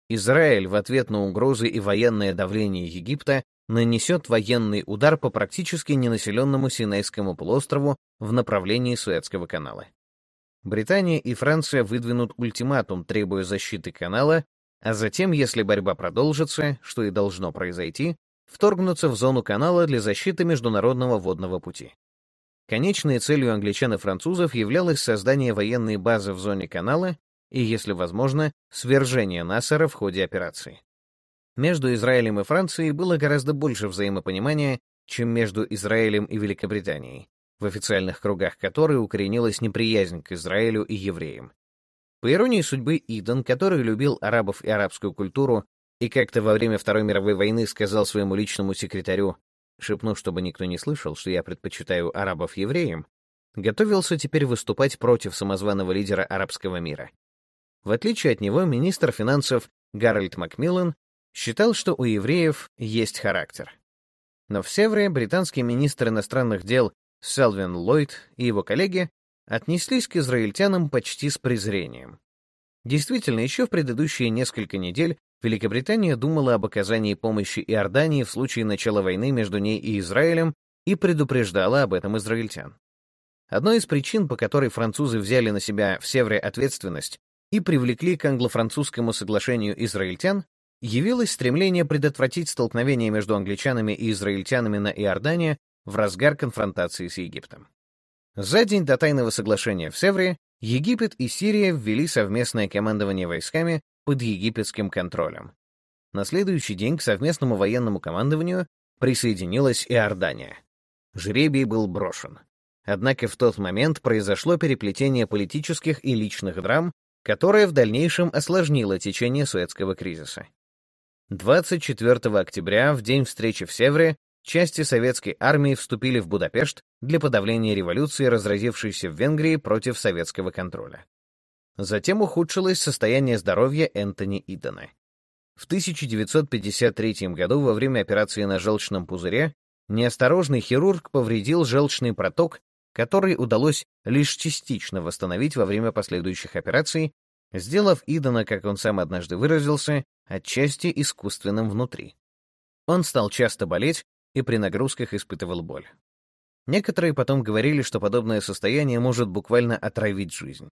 Израиль в ответ на угрозы и военное давление Египта нанесет военный удар по практически ненаселенному Синайскому полуострову в направлении Суэцкого канала. Британия и Франция выдвинут ультиматум, требуя защиты канала, а затем, если борьба продолжится, что и должно произойти, вторгнуться в зону канала для защиты международного водного пути. Конечной целью англичан и французов являлось создание военной базы в зоне канала и, если возможно, свержение Насара в ходе операции. Между Израилем и Францией было гораздо больше взаимопонимания, чем между Израилем и Великобританией, в официальных кругах которой укоренилась неприязнь к Израилю и евреям. По иронии судьбы, Иден, который любил арабов и арабскую культуру и как-то во время Второй мировой войны сказал своему личному секретарю, шепнув, чтобы никто не слышал, что я предпочитаю арабов евреям, готовился теперь выступать против самозваного лидера арабского мира. В отличие от него, министр финансов Гарольд Макмиллан считал, что у евреев есть характер. Но в Севре британский министр иностранных дел Селвин Ллойд и его коллеги отнеслись к израильтянам почти с презрением. Действительно, еще в предыдущие несколько недель Великобритания думала об оказании помощи Иордании в случае начала войны между ней и Израилем и предупреждала об этом израильтян. Одной из причин, по которой французы взяли на себя в Севре ответственность и привлекли к англо-французскому соглашению израильтян, явилось стремление предотвратить столкновение между англичанами и израильтянами на Иордане в разгар конфронтации с Египтом. За день до тайного соглашения в Севре Египет и Сирия ввели совместное командование войсками под египетским контролем. На следующий день к совместному военному командованию присоединилась Иордания. Жребий был брошен. Однако в тот момент произошло переплетение политических и личных драм, которое в дальнейшем осложнило течение Суэцкого кризиса. 24 октября, в день встречи в Севре, части советской армии вступили в Будапешт для подавления революции, разразившейся в Венгрии против советского контроля. Затем ухудшилось состояние здоровья Энтони Идена. В 1953 году во время операции на желчном пузыре неосторожный хирург повредил желчный проток, который удалось лишь частично восстановить во время последующих операций, сделав Идена, как он сам однажды выразился, отчасти искусственным внутри. Он стал часто болеть и при нагрузках испытывал боль. Некоторые потом говорили, что подобное состояние может буквально отравить жизнь.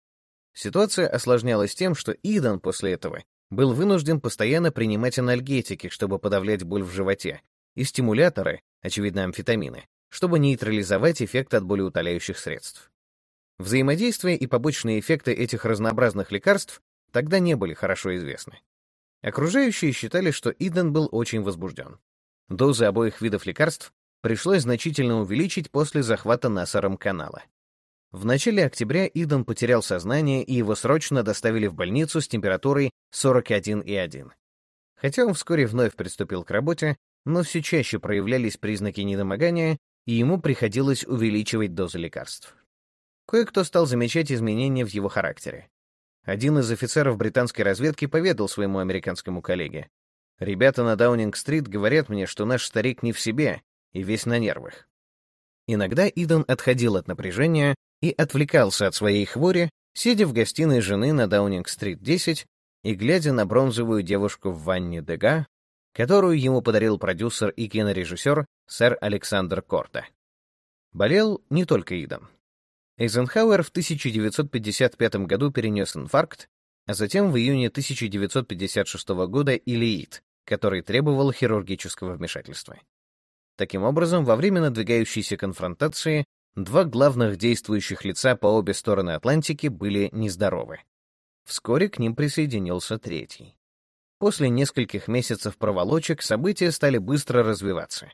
Ситуация осложнялась тем, что Иден после этого был вынужден постоянно принимать анальгетики, чтобы подавлять боль в животе, и стимуляторы, очевидно амфетамины, чтобы нейтрализовать эффект от болеутоляющих средств. Взаимодействие и побочные эффекты этих разнообразных лекарств тогда не были хорошо известны. Окружающие считали, что Иден был очень возбужден. Дозы обоих видов лекарств пришлось значительно увеличить после захвата Насаром канала. В начале октября Иден потерял сознание, и его срочно доставили в больницу с температурой 41,1. Хотя он вскоре вновь приступил к работе, но все чаще проявлялись признаки недомогания, и ему приходилось увеличивать дозы лекарств. Кое-кто стал замечать изменения в его характере. Один из офицеров британской разведки поведал своему американскому коллеге. «Ребята на Даунинг-стрит говорят мне, что наш старик не в себе и весь на нервах». Иногда Иден отходил от напряжения и отвлекался от своей хвори, сидя в гостиной жены на Даунинг-стрит 10 и глядя на бронзовую девушку в ванне Дега, которую ему подарил продюсер и кинорежиссер сэр Александр Корта. Болел не только Иден. Эйзенхауэр в 1955 году перенес инфаркт, а затем в июне 1956 года илиит, который требовал хирургического вмешательства. Таким образом, во время надвигающейся конфронтации два главных действующих лица по обе стороны Атлантики были нездоровы. Вскоре к ним присоединился третий. После нескольких месяцев проволочек события стали быстро развиваться.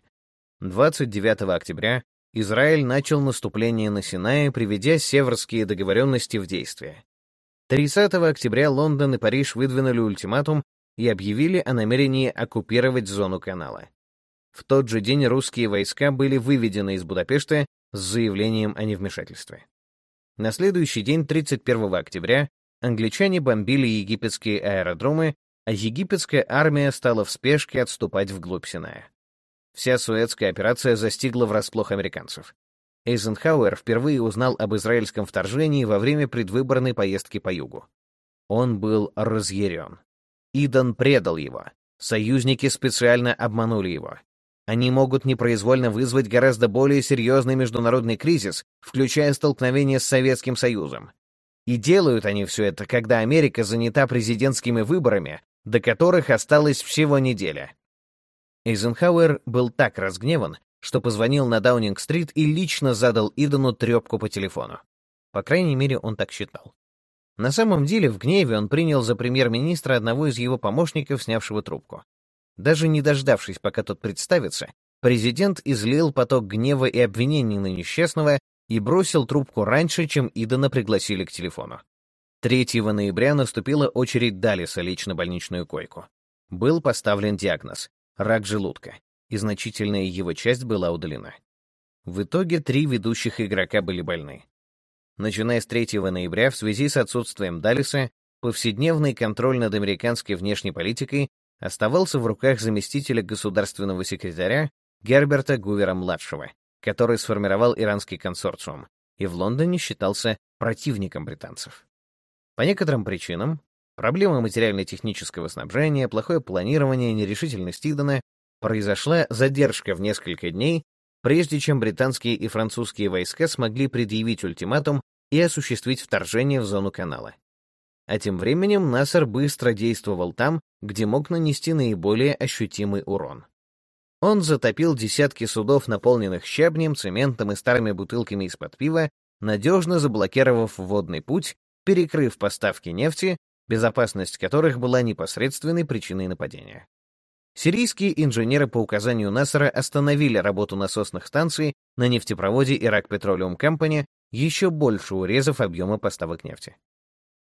29 октября Израиль начал наступление на Синае, приведя северские договоренности в действие. 30 октября Лондон и Париж выдвинули ультиматум и объявили о намерении оккупировать зону канала. В тот же день русские войска были выведены из Будапешта с заявлением о невмешательстве. На следующий день, 31 октября, англичане бомбили египетские аэродромы, а египетская армия стала в спешке отступать вглубь Синая. Вся Суэцкая операция застигла врасплох американцев. Эйзенхауэр впервые узнал об израильском вторжении во время предвыборной поездки по югу. Он был разъярен. Идан предал его. Союзники специально обманули его. Они могут непроизвольно вызвать гораздо более серьезный международный кризис, включая столкновение с Советским Союзом. И делают они все это, когда Америка занята президентскими выборами, до которых осталась всего неделя. Эйзенхауэр был так разгневан, что позвонил на Даунинг-стрит и лично задал Идану трепку по телефону. По крайней мере, он так считал. На самом деле, в гневе он принял за премьер-министра одного из его помощников, снявшего трубку. Даже не дождавшись, пока тот представится, президент излил поток гнева и обвинений на несчастного и бросил трубку раньше, чем Идана пригласили к телефону. 3 ноября наступила очередь Далиса лечь на больничную койку. Был поставлен диагноз рак желудка, и значительная его часть была удалена. В итоге три ведущих игрока были больны. Начиная с 3 ноября, в связи с отсутствием Далиса, повседневный контроль над американской внешней политикой оставался в руках заместителя государственного секретаря Герберта Гувера-младшего, который сформировал иранский консорциум и в Лондоне считался противником британцев. По некоторым причинам Проблема материально-технического снабжения, плохое планирование, нерешительность Идена, произошла задержка в несколько дней, прежде чем британские и французские войска смогли предъявить ультиматум и осуществить вторжение в зону канала. А тем временем Насер быстро действовал там, где мог нанести наиболее ощутимый урон. Он затопил десятки судов, наполненных щебнем, цементом и старыми бутылками из-под пива, надежно заблокировав водный путь, перекрыв поставки нефти безопасность которых была непосредственной причиной нападения. Сирийские инженеры по указанию Нассера остановили работу насосных станций на нефтепроводе Ирак Petroleum Company, еще больше урезав объемы поставок нефти.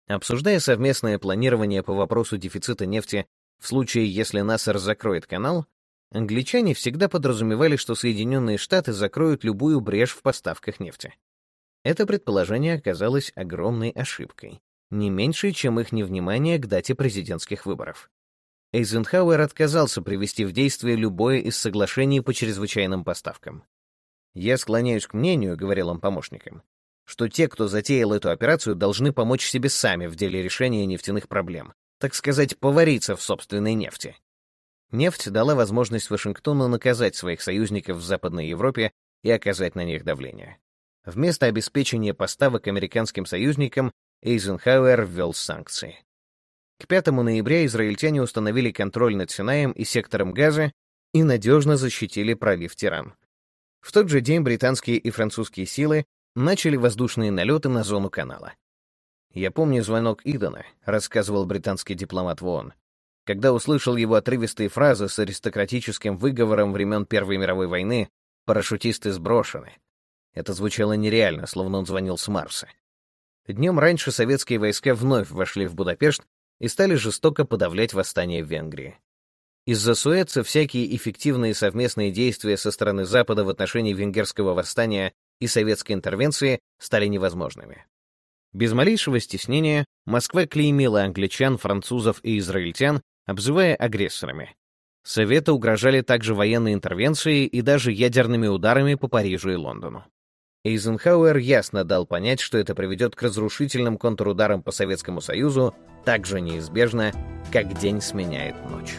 Обсуждая совместное планирование по вопросу дефицита нефти в случае, если Нассер закроет канал, англичане всегда подразумевали, что Соединенные Штаты закроют любую брешь в поставках нефти. Это предположение оказалось огромной ошибкой не меньше, чем их невнимание к дате президентских выборов. Эйзенхауэр отказался привести в действие любое из соглашений по чрезвычайным поставкам. «Я склоняюсь к мнению», — говорил он помощникам, что те, кто затеял эту операцию, должны помочь себе сами в деле решения нефтяных проблем, так сказать, повариться в собственной нефти. Нефть дала возможность Вашингтону наказать своих союзников в Западной Европе и оказать на них давление. Вместо обеспечения поставок американским союзникам Эйзенхауэр ввел санкции. К 5 ноября израильтяне установили контроль над Синаем и сектором Газа и надежно защитили пролив Тиран. В тот же день британские и французские силы начали воздушные налеты на зону канала. «Я помню звонок Идона», — рассказывал британский дипломат в ООН, когда услышал его отрывистые фразы с аристократическим выговором времен Первой мировой войны «парашютисты сброшены». Это звучало нереально, словно он звонил с Марса. Днем раньше советские войска вновь вошли в Будапешт и стали жестоко подавлять восстание в Венгрии. Из-за Суэца всякие эффективные совместные действия со стороны Запада в отношении венгерского восстания и советской интервенции стали невозможными. Без малейшего стеснения Москва клеймила англичан, французов и израильтян, обзывая агрессорами. Советы угрожали также военной интервенцией и даже ядерными ударами по Парижу и Лондону. Эйзенхауэр ясно дал понять, что это приведет к разрушительным контрударам по Советскому Союзу так же неизбежно, как день сменяет ночь.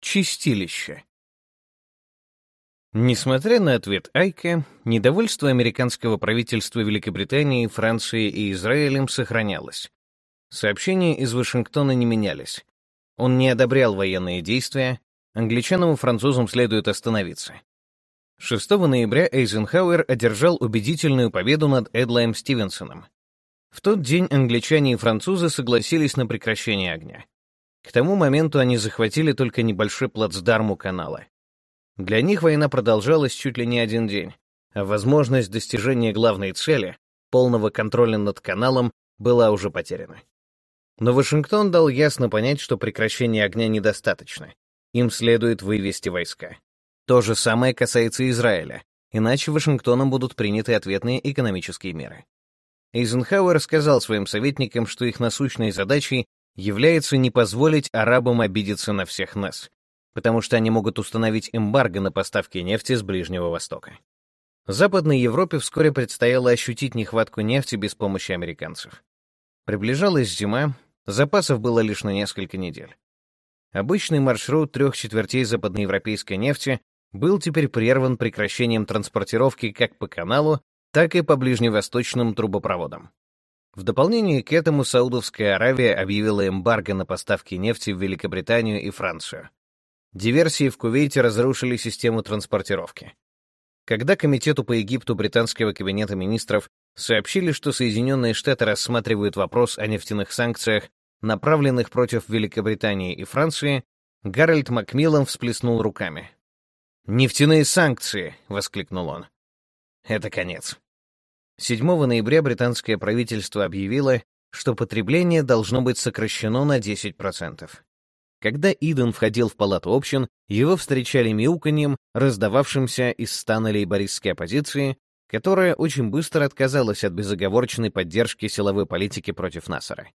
Чистилище Несмотря на ответ Айка, недовольство американского правительства Великобритании, Франции и Израилем сохранялось. Сообщения из Вашингтона не менялись. Он не одобрял военные действия, англичанам и французам следует остановиться. 6 ноября Эйзенхауэр одержал убедительную победу над Эдлаем Стивенсоном. В тот день англичане и французы согласились на прекращение огня. К тому моменту они захватили только небольшой плацдарм у канала. Для них война продолжалась чуть ли не один день, а возможность достижения главной цели, полного контроля над каналом, была уже потеряна. Но Вашингтон дал ясно понять, что прекращение огня недостаточно. Им следует вывести войска. То же самое касается Израиля, иначе Вашингтоном будут приняты ответные экономические меры. Эйзенхауэр сказал своим советникам, что их насущной задачей является не позволить арабам обидеться на всех нас, потому что они могут установить эмбарго на поставки нефти с Ближнего Востока. Западной Европе вскоре предстояло ощутить нехватку нефти без помощи американцев. Приближалась зима, запасов было лишь на несколько недель. Обычный маршрут трех четвертей западноевропейской нефти был теперь прерван прекращением транспортировки как по каналу, так и по ближневосточным трубопроводам. В дополнение к этому Саудовская Аравия объявила эмбарго на поставки нефти в Великобританию и Францию. Диверсии в Кувейте разрушили систему транспортировки. Когда Комитету по Египту британского кабинета министров сообщили, что Соединенные Штаты рассматривают вопрос о нефтяных санкциях, направленных против Великобритании и Франции, Гарольд Макмиллан всплеснул руками. «Нефтяные санкции!» — воскликнул он. «Это конец». 7 ноября британское правительство объявило, что потребление должно быть сокращено на 10%. Когда Иден входил в палату общин, его встречали мяуканьем, раздававшимся из стана лейбористской оппозиции, которая очень быстро отказалась от безоговорочной поддержки силовой политики против Насара.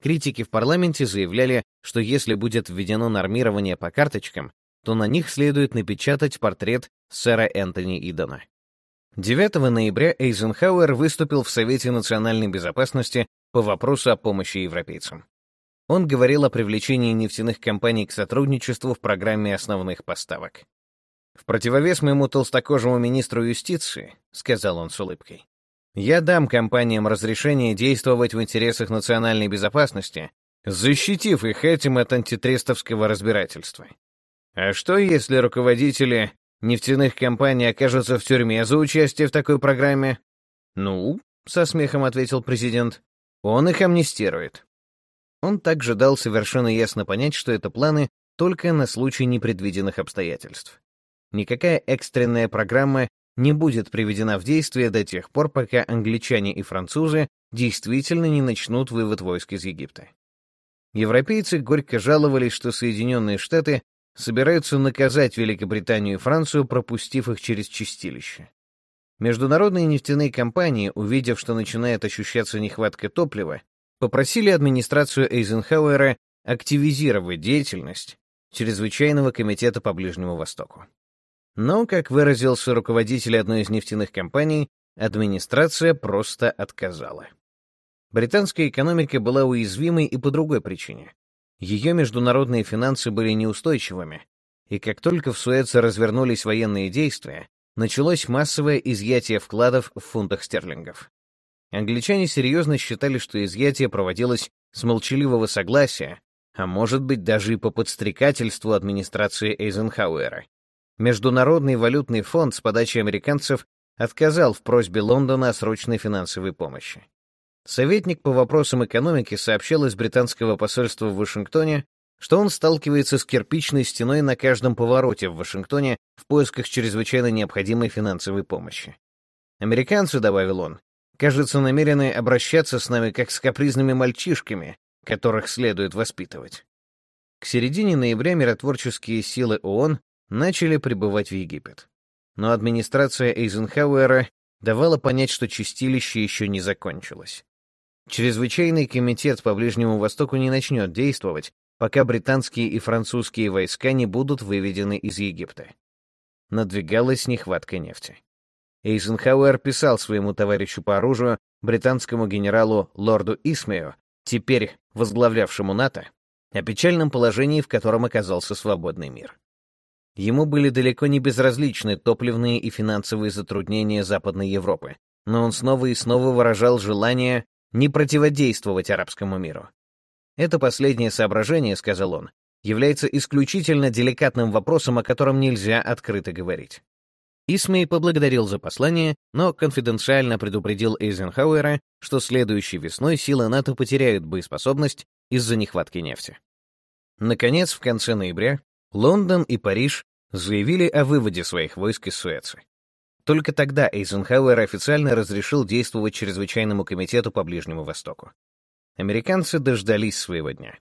Критики в парламенте заявляли, что если будет введено нормирование по карточкам, то на них следует напечатать портрет сэра Энтони Идена. 9 ноября Эйзенхауэр выступил в Совете национальной безопасности по вопросу о помощи европейцам. Он говорил о привлечении нефтяных компаний к сотрудничеству в программе основных поставок. «В противовес моему толстокожему министру юстиции», — сказал он с улыбкой, «я дам компаниям разрешение действовать в интересах национальной безопасности, защитив их этим от антитрестовского разбирательства. А что, если руководители нефтяных компаний окажутся в тюрьме за участие в такой программе?» «Ну», — со смехом ответил президент, — «он их амнистирует». Он также дал совершенно ясно понять, что это планы только на случай непредвиденных обстоятельств. Никакая экстренная программа не будет приведена в действие до тех пор, пока англичане и французы действительно не начнут вывод войск из Египта. Европейцы горько жаловались, что Соединенные Штаты собираются наказать Великобританию и Францию, пропустив их через чистилище. Международные нефтяные компании, увидев, что начинает ощущаться нехватка топлива, попросили администрацию Эйзенхауэра активизировать деятельность Чрезвычайного комитета по Ближнему Востоку. Но, как выразился руководитель одной из нефтяных компаний, администрация просто отказала. Британская экономика была уязвимой и по другой причине. Ее международные финансы были неустойчивыми, и как только в Суэце развернулись военные действия, началось массовое изъятие вкладов в фунтах стерлингов. Англичане серьезно считали, что изъятие проводилось с молчаливого согласия, а может быть даже и по подстрекательству администрации Эйзенхауэра. Международный валютный фонд с подачи американцев отказал в просьбе Лондона о срочной финансовой помощи. Советник по вопросам экономики сообщил из британского посольства в Вашингтоне, что он сталкивается с кирпичной стеной на каждом повороте в Вашингтоне в поисках чрезвычайно необходимой финансовой помощи. Американцы, добавил он, кажется, намерены обращаться с нами как с капризными мальчишками, которых следует воспитывать. К середине ноября миротворческие силы ООН начали прибывать в Египет. Но администрация Эйзенхауэра давала понять, что чистилище еще не закончилось. Чрезвычайный комитет по Ближнему Востоку не начнет действовать, пока британские и французские войска не будут выведены из Египта. Надвигалась нехватка нефти. Эйзенхауэр писал своему товарищу по оружию, британскому генералу лорду Исмею, теперь возглавлявшему НАТО, о печальном положении, в котором оказался свободный мир. Ему были далеко не безразличны топливные и финансовые затруднения Западной Европы, но он снова и снова выражал желание не противодействовать арабскому миру. Это последнее соображение, сказал он, является исключительно деликатным вопросом, о котором нельзя открыто говорить. Исмей поблагодарил за послание, но конфиденциально предупредил Эйзенхауэра, что следующей весной силы НАТО потеряют боеспособность из-за нехватки нефти. Наконец, в конце ноября Лондон и Париж заявили о выводе своих войск из Суэца. Только тогда Эйзенхауэр официально разрешил действовать Чрезвычайному комитету по Ближнему Востоку. Американцы дождались своего дня.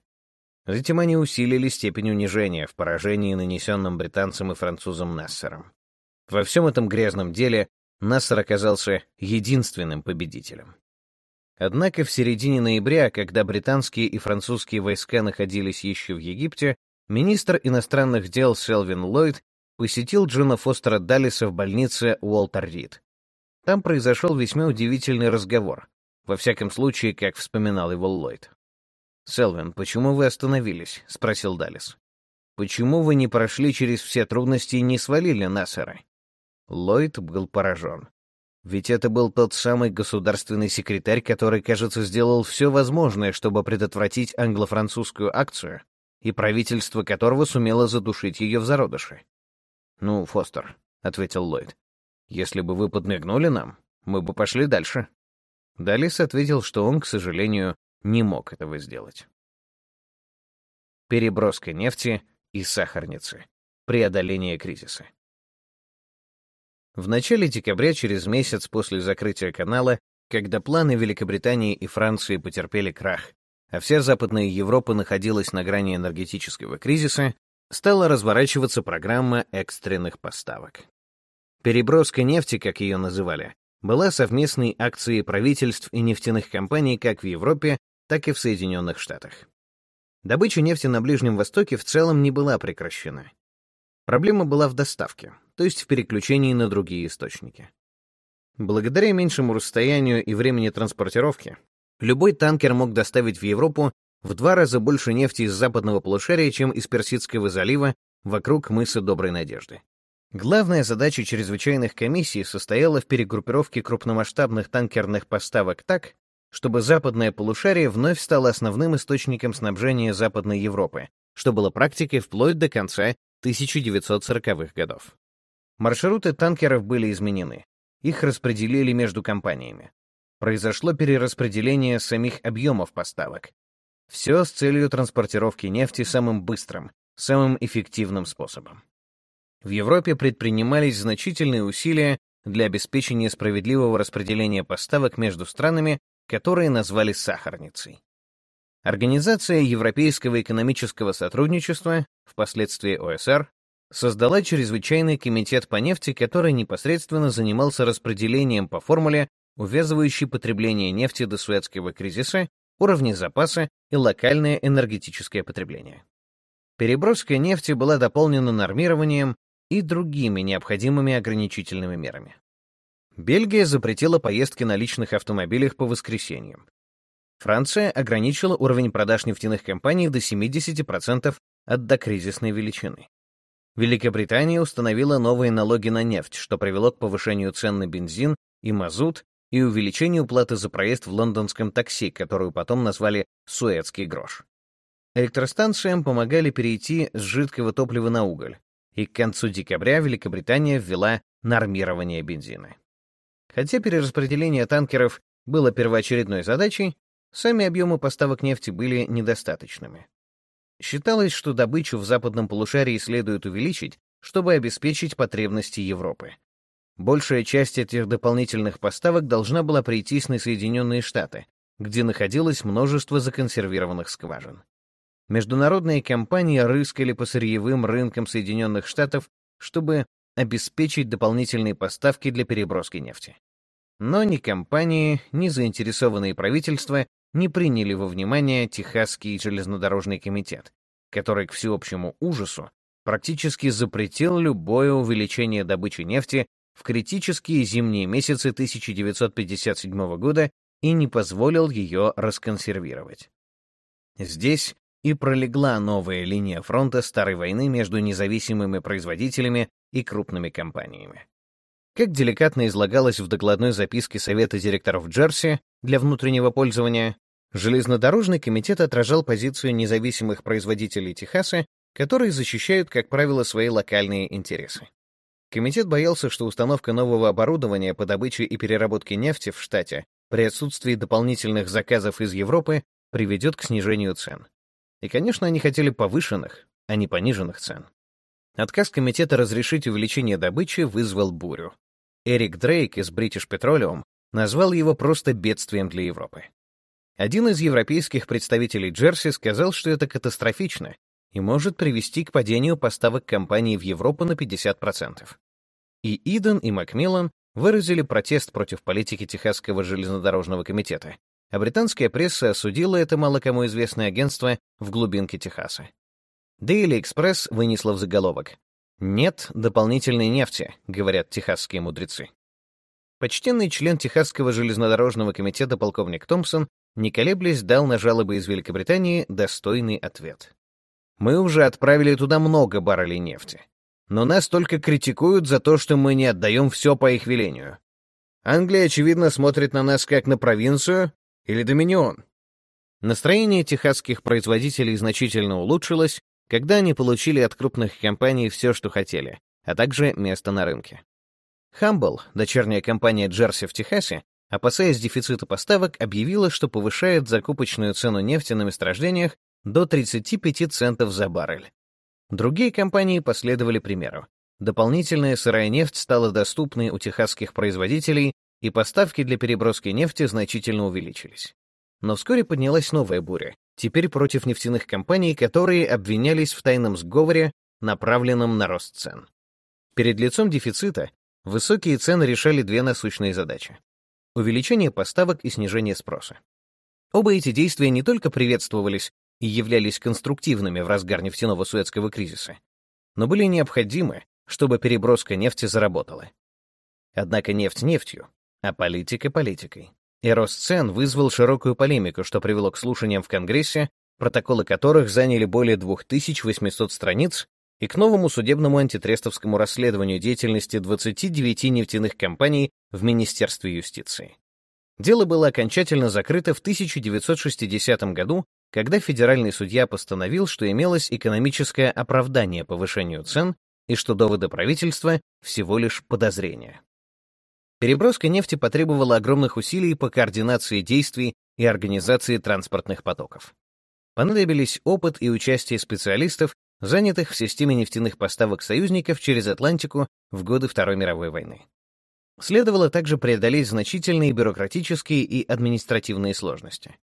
Затем они усилили степень унижения в поражении, нанесенном британцам и французам Нассером. Во всем этом грязном деле Нассер оказался единственным победителем. Однако в середине ноября, когда британские и французские войска находились еще в Египте, министр иностранных дел Селвин Ллойд посетил Джона Фостера Даллиса в больнице Уолтер-Рид. Там произошел весьма удивительный разговор, во всяком случае, как вспоминал его Ллойд. «Селвин, почему вы остановились?» — спросил Даллис. «Почему вы не прошли через все трудности и не свалили Нассера?» Ллойд был поражен. Ведь это был тот самый государственный секретарь, который, кажется, сделал все возможное, чтобы предотвратить англо-французскую акцию, и правительство которого сумело задушить ее в зародыше. «Ну, Фостер», — ответил Ллойд, — «если бы вы подмигнули нам, мы бы пошли дальше». Далис ответил, что он, к сожалению, не мог этого сделать. Переброска нефти и сахарницы. Преодоление кризиса. В начале декабря, через месяц после закрытия канала, когда планы Великобритании и Франции потерпели крах, а вся Западная Европа находилась на грани энергетического кризиса, стала разворачиваться программа экстренных поставок. Переброска нефти, как ее называли, была совместной акцией правительств и нефтяных компаний как в Европе, так и в Соединенных Штатах. Добыча нефти на Ближнем Востоке в целом не была прекращена. Проблема была в доставке, то есть в переключении на другие источники. Благодаря меньшему расстоянию и времени транспортировки, любой танкер мог доставить в Европу в два раза больше нефти из западного полушария, чем из Персидского залива вокруг мыса Доброй Надежды. Главная задача чрезвычайных комиссий состояла в перегруппировке крупномасштабных танкерных поставок так, чтобы западное полушарие вновь стало основным источником снабжения Западной Европы, что было практикой вплоть до конца 1940-х годов. Маршруты танкеров были изменены. Их распределили между компаниями. Произошло перераспределение самих объемов поставок. Все с целью транспортировки нефти самым быстрым, самым эффективным способом. В Европе предпринимались значительные усилия для обеспечения справедливого распределения поставок между странами, которые назвали сахарницей. Организация Европейского экономического сотрудничества, впоследствии ОСР, создала чрезвычайный комитет по нефти, который непосредственно занимался распределением по формуле, увязывающей потребление нефти до Суэцкого кризиса, уровни запаса и локальное энергетическое потребление. Переброска нефти была дополнена нормированием и другими необходимыми ограничительными мерами. Бельгия запретила поездки на личных автомобилях по воскресеньям. Франция ограничила уровень продаж нефтяных компаний до 70% от докризисной величины. Великобритания установила новые налоги на нефть, что привело к повышению цен на бензин и мазут и увеличению платы за проезд в лондонском такси, которую потом назвали «Суэцкий грош». Электростанциям помогали перейти с жидкого топлива на уголь, и к концу декабря Великобритания ввела нормирование бензина. Хотя перераспределение танкеров было первоочередной задачей, сами объемы поставок нефти были недостаточными. Считалось, что добычу в западном полушарии следует увеличить, чтобы обеспечить потребности Европы. Большая часть этих дополнительных поставок должна была прийтись на Соединенные Штаты, где находилось множество законсервированных скважин. Международные компании рыскали по сырьевым рынкам Соединенных Штатов, чтобы обеспечить дополнительные поставки для переброски нефти. Но ни компании, ни заинтересованные правительства не приняли во внимание Техасский железнодорожный комитет, который, к всеобщему ужасу, практически запретил любое увеличение добычи нефти в критические зимние месяцы 1957 года и не позволил ее расконсервировать. Здесь и пролегла новая линия фронта Старой войны между независимыми производителями и крупными компаниями. Как деликатно излагалось в докладной записке Совета директоров Джерси для внутреннего пользования, Железнодорожный комитет отражал позицию независимых производителей Техаса, которые защищают, как правило, свои локальные интересы. Комитет боялся, что установка нового оборудования по добыче и переработке нефти в штате при отсутствии дополнительных заказов из Европы приведет к снижению цен. И, конечно, они хотели повышенных, а не пониженных цен. Отказ комитета разрешить увеличение добычи вызвал бурю. Эрик Дрейк из British Petroleum назвал его просто бедствием для Европы. Один из европейских представителей Джерси сказал, что это катастрофично и может привести к падению поставок компании в Европу на 50%. И Иден, и Макмиллан выразили протест против политики Техасского железнодорожного комитета, а британская пресса осудила это мало кому известное агентство в глубинке Техаса. Daily Express вынесла в заголовок «Нет дополнительной нефти», — говорят техасские мудрецы. Почтенный член Техасского железнодорожного комитета полковник Томпсон, не колеблясь, дал на жалобы из Великобритании достойный ответ. «Мы уже отправили туда много баррелей нефти, но нас только критикуют за то, что мы не отдаем все по их велению. Англия, очевидно, смотрит на нас как на провинцию или доминион. Настроение техасских производителей значительно улучшилось, когда они получили от крупных компаний все, что хотели, а также место на рынке. Humble, дочерняя компания Джерси в Техасе, опасаясь дефицита поставок, объявила, что повышает закупочную цену нефти на месторождениях до 35 центов за баррель. Другие компании последовали примеру. Дополнительная сырая нефть стала доступной у техасских производителей и поставки для переброски нефти значительно увеличились. Но вскоре поднялась новая буря, теперь против нефтяных компаний, которые обвинялись в тайном сговоре, направленном на рост цен. Перед лицом дефицита высокие цены решали две насущные задачи — увеличение поставок и снижение спроса. Оба эти действия не только приветствовались и являлись конструктивными в разгар нефтяного суэцкого кризиса, но были необходимы, чтобы переброска нефти заработала. Однако нефть нефтью, а политика политикой. И рост цен вызвал широкую полемику, что привело к слушаниям в Конгрессе, протоколы которых заняли более 2800 страниц, и к новому судебному антитрестовскому расследованию деятельности 29 нефтяных компаний в Министерстве юстиции. Дело было окончательно закрыто в 1960 году, когда федеральный судья постановил, что имелось экономическое оправдание повышению цен и что доводы правительства всего лишь подозрения. Переброска нефти потребовала огромных усилий по координации действий и организации транспортных потоков. Понадобились опыт и участие специалистов, занятых в системе нефтяных поставок союзников через Атлантику в годы Второй мировой войны. Следовало также преодолеть значительные бюрократические и административные сложности.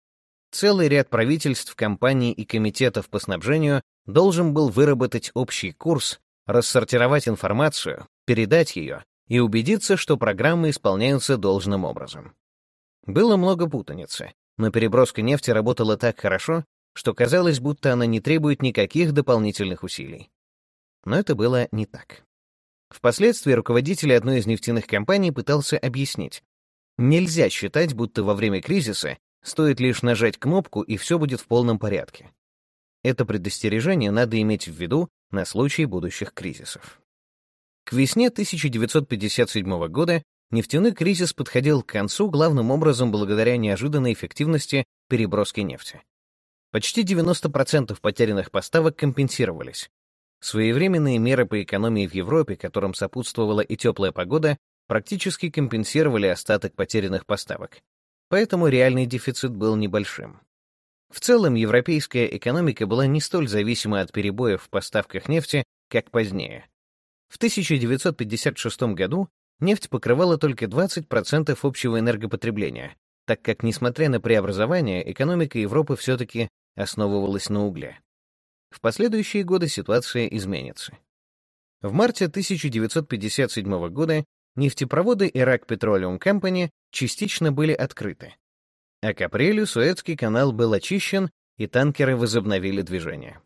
Целый ряд правительств, компаний и комитетов по снабжению должен был выработать общий курс, рассортировать информацию, передать ее и убедиться, что программы исполняются должным образом. Было много путаницы, но переброска нефти работала так хорошо, что казалось, будто она не требует никаких дополнительных усилий. Но это было не так. Впоследствии руководитель одной из нефтяных компаний пытался объяснить. Нельзя считать, будто во время кризиса стоит лишь нажать кнопку, и все будет в полном порядке. Это предостережение надо иметь в виду на случай будущих кризисов. К весне 1957 года нефтяной кризис подходил к концу главным образом благодаря неожиданной эффективности переброски нефти. Почти 90% потерянных поставок компенсировались. Своевременные меры по экономии в Европе, которым сопутствовала и теплая погода, практически компенсировали остаток потерянных поставок. Поэтому реальный дефицит был небольшим. В целом, европейская экономика была не столь зависима от перебоев в поставках нефти, как позднее. В 1956 году нефть покрывала только 20% общего энергопотребления, так как, несмотря на преобразование, экономика Европы все-таки основывалась на угле. В последующие годы ситуация изменится. В марте 1957 года нефтепроводы Iraq Petroleum Company частично были открыты, а к апрелю Суэцкий канал был очищен, и танкеры возобновили движение.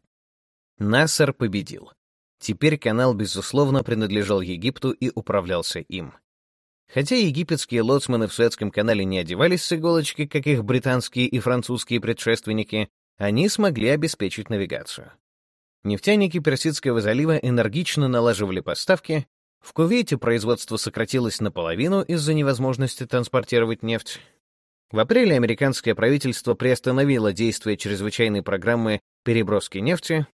Нассер победил. Теперь канал, безусловно, принадлежал Египту и управлялся им. Хотя египетские лоцманы в Суэцком канале не одевались с иголочки, как их британские и французские предшественники, они смогли обеспечить навигацию. Нефтяники Персидского залива энергично налаживали поставки, в Кувейте производство сократилось наполовину из-за невозможности транспортировать нефть. В апреле американское правительство приостановило действие чрезвычайной программы переброски нефти.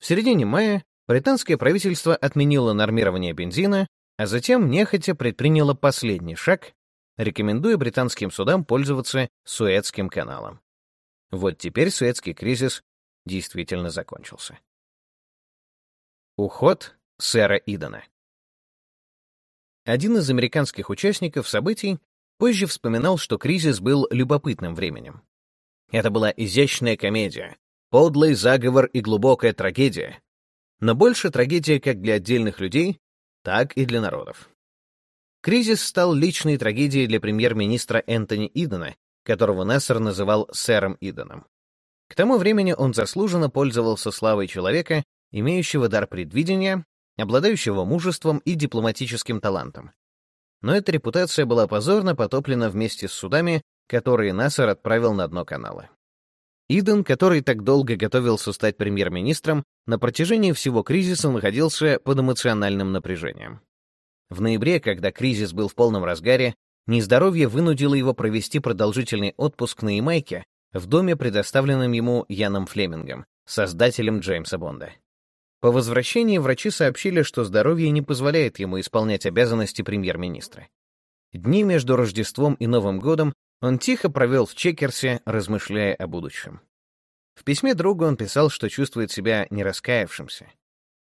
В середине мая британское правительство отменило нормирование бензина, а затем нехотя предприняло последний шаг, рекомендуя британским судам пользоваться Суэцким каналом. Вот теперь Суэцкий кризис действительно закончился. Уход сэра Идона Один из американских участников событий позже вспоминал, что кризис был любопытным временем. Это была изящная комедия, подлый заговор и глубокая трагедия, но больше трагедия как для отдельных людей, так и для народов. Кризис стал личной трагедией для премьер-министра Энтони Идена, которого Нессер называл сэром Иденом. К тому времени он заслуженно пользовался славой человека, имеющего дар предвидения, обладающего мужеством и дипломатическим талантом. Но эта репутация была позорно потоплена вместе с судами, которые Нассер отправил на дно канала. Иден, который так долго готовился стать премьер-министром, на протяжении всего кризиса находился под эмоциональным напряжением. В ноябре, когда кризис был в полном разгаре, Нездоровье вынудило его провести продолжительный отпуск на Ямайке в доме, предоставленном ему Яном Флемингом, создателем Джеймса Бонда. По возвращении врачи сообщили, что здоровье не позволяет ему исполнять обязанности премьер-министра. Дни между Рождеством и Новым годом он тихо провел в Чекерсе, размышляя о будущем. В письме другу он писал, что чувствует себя не раскаявшимся.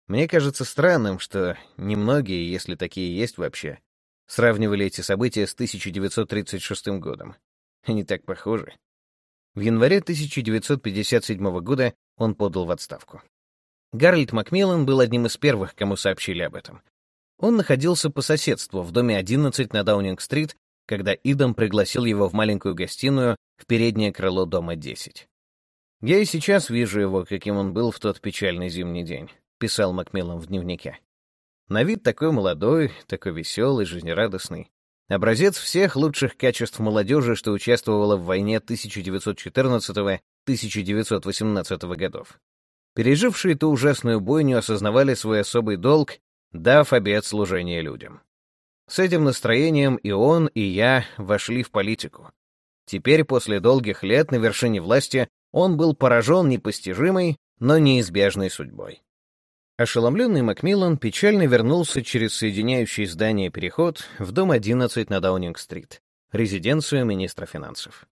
Мне кажется странным, что немногие, если такие есть вообще, Сравнивали эти события с 1936 годом. Они так похожи. В январе 1957 года он подал в отставку. Гарольд Макмиллан был одним из первых, кому сообщили об этом. Он находился по соседству в доме 11 на Даунинг-стрит, когда Идом пригласил его в маленькую гостиную в переднее крыло дома 10. «Я и сейчас вижу его, каким он был в тот печальный зимний день», — писал Макмиллан в дневнике. На вид такой молодой, такой веселый, жизнерадостный. Образец всех лучших качеств молодежи, что участвовала в войне 1914-1918 годов. Пережившие ту ужасную бойню осознавали свой особый долг, дав обет служения людям. С этим настроением и он, и я вошли в политику. Теперь, после долгих лет на вершине власти, он был поражен непостижимой, но неизбежной судьбой. Ошеломленный Макмиллан печально вернулся через соединяющий здание переход в дом 11 на Даунинг-стрит, резиденцию министра финансов.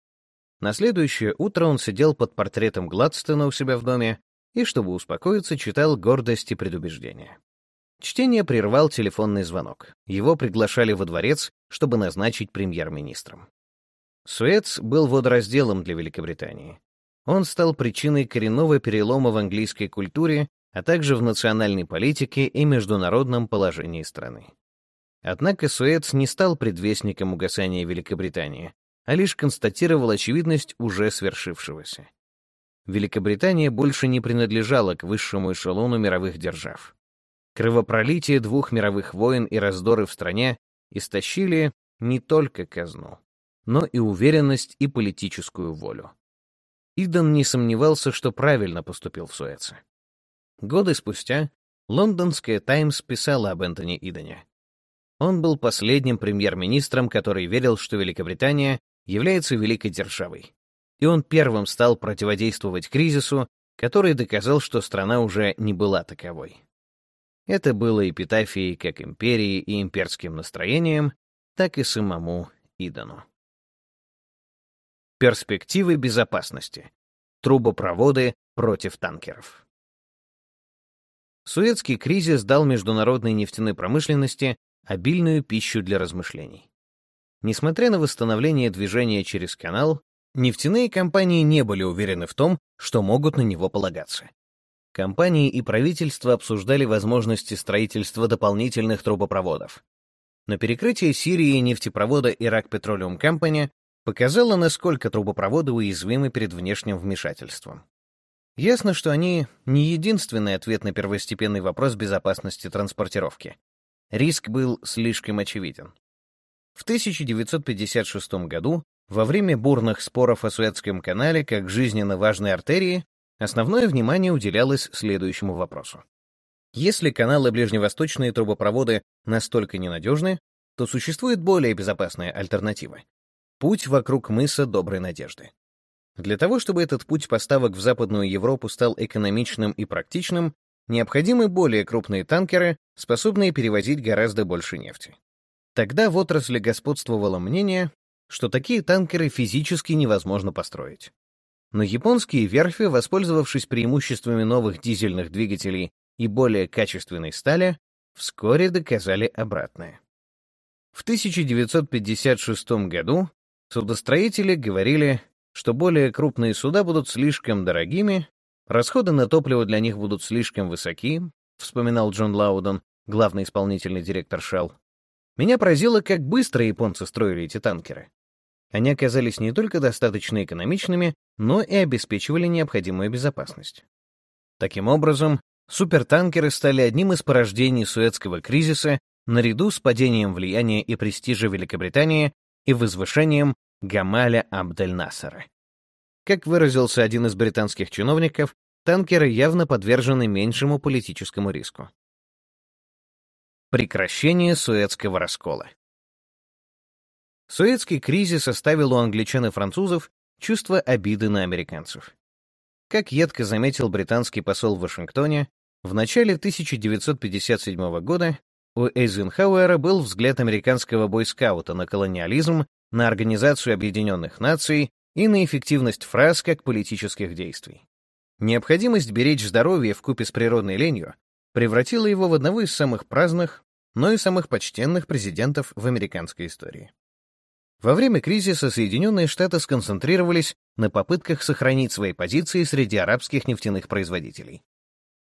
На следующее утро он сидел под портретом Гладстона у себя в доме и, чтобы успокоиться, читал «Гордость и предубеждение». Чтение прервал телефонный звонок. Его приглашали во дворец, чтобы назначить премьер-министром. Суэц был водоразделом для Великобритании. Он стал причиной коренного перелома в английской культуре а также в национальной политике и международном положении страны. Однако Суэц не стал предвестником угасания Великобритании, а лишь констатировал очевидность уже свершившегося. Великобритания больше не принадлежала к высшему эшелону мировых держав. Кровопролитие двух мировых войн и раздоры в стране истощили не только казну, но и уверенность и политическую волю. Иден не сомневался, что правильно поступил в Суэце. Годы спустя лондонская «Таймс» писала об Энтони Идене. Он был последним премьер-министром, который верил, что Великобритания является великой державой. И он первым стал противодействовать кризису, который доказал, что страна уже не была таковой. Это было эпитафией как империи и имперским настроением, так и самому Идену. Перспективы безопасности. Трубопроводы против танкеров. Суэцкий кризис дал международной нефтяной промышленности обильную пищу для размышлений. Несмотря на восстановление движения через канал, нефтяные компании не были уверены в том, что могут на него полагаться. Компании и правительство обсуждали возможности строительства дополнительных трубопроводов. Но перекрытие Сирии нефтепровода Iraq Petroleum Company показало, насколько трубопроводы уязвимы перед внешним вмешательством. Ясно, что они не единственный ответ на первостепенный вопрос безопасности транспортировки. Риск был слишком очевиден. В 1956 году, во время бурных споров о Суэцком канале как жизненно важной артерии, основное внимание уделялось следующему вопросу. Если каналы ближневосточные трубопроводы настолько ненадежны, то существует более безопасная альтернатива — путь вокруг мыса Доброй Надежды. Для того, чтобы этот путь поставок в Западную Европу стал экономичным и практичным, необходимы более крупные танкеры, способные перевозить гораздо больше нефти. Тогда в отрасли господствовало мнение, что такие танкеры физически невозможно построить. Но японские верфи, воспользовавшись преимуществами новых дизельных двигателей и более качественной стали, вскоре доказали обратное. В 1956 году судостроители говорили, что более крупные суда будут слишком дорогими, расходы на топливо для них будут слишком высоки, вспоминал Джон Лаудон, главный исполнительный директор Shell. Меня поразило, как быстро японцы строили эти танкеры. Они оказались не только достаточно экономичными, но и обеспечивали необходимую безопасность. Таким образом, супертанкеры стали одним из порождений Суэцкого кризиса наряду с падением влияния и престижа Великобритании и возвышением Гамаля Абдель-Насара. Как выразился один из британских чиновников, танкеры явно подвержены меньшему политическому риску. Прекращение Суэцкого раскола. Суэцкий кризис оставил у англичан и французов чувство обиды на американцев. Как едко заметил британский посол в Вашингтоне, в начале 1957 года у Эйзенхауэра был взгляд американского бойскаута на колониализм, на Организацию Объединенных Наций и на эффективность фраз как политических действий. Необходимость беречь здоровье в купе с природной ленью превратило его в одного из самых праздных, но и самых почтенных президентов в американской истории. Во время кризиса Соединенные Штаты сконцентрировались на попытках сохранить свои позиции среди арабских нефтяных производителей.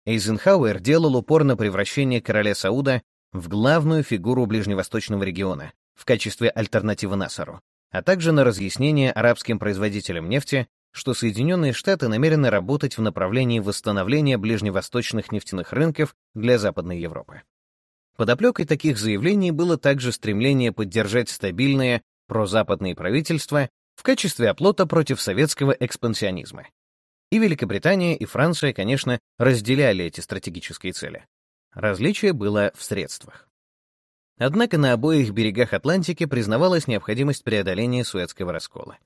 Эйзенхауэр делал упор на превращение короля Сауда в главную фигуру ближневосточного региона в качестве альтернативы Насару, а также на разъяснение арабским производителям нефти, что Соединенные Штаты намерены работать в направлении восстановления ближневосточных нефтяных рынков для Западной Европы. Подоплекой таких заявлений было также стремление поддержать стабильное прозападные правительства в качестве оплота против советского экспансионизма. И Великобритания, и Франция, конечно, разделяли эти стратегические цели. Различие было в средствах. Однако на обоих берегах Атлантики признавалась необходимость преодоления Суэцкого раскола.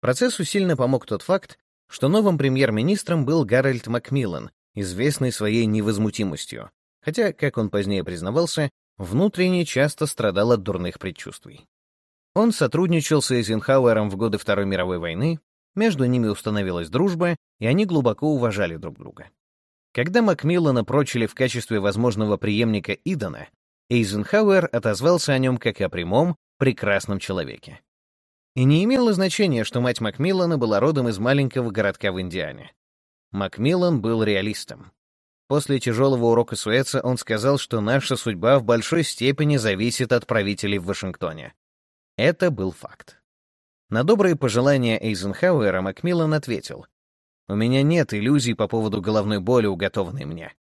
Процессу сильно помог тот факт, что новым премьер-министром был Гарольд Макмиллан, известный своей невозмутимостью, хотя, как он позднее признавался, внутренне часто страдал от дурных предчувствий. Он сотрудничал с Эйзенхауэром в годы Второй мировой войны, между ними установилась дружба, и они глубоко уважали друг друга. Когда Макмиллана прочили в качестве возможного преемника Идона, Эйзенхауэр отозвался о нем как о прямом, прекрасном человеке. И не имело значения, что мать Макмиллана была родом из маленького городка в Индиане. Макмиллан был реалистом. После тяжелого урока Суэца он сказал, что наша судьба в большой степени зависит от правителей в Вашингтоне. Это был факт. На добрые пожелания Эйзенхауэра Макмиллан ответил, «У меня нет иллюзий по поводу головной боли, уготованной мне.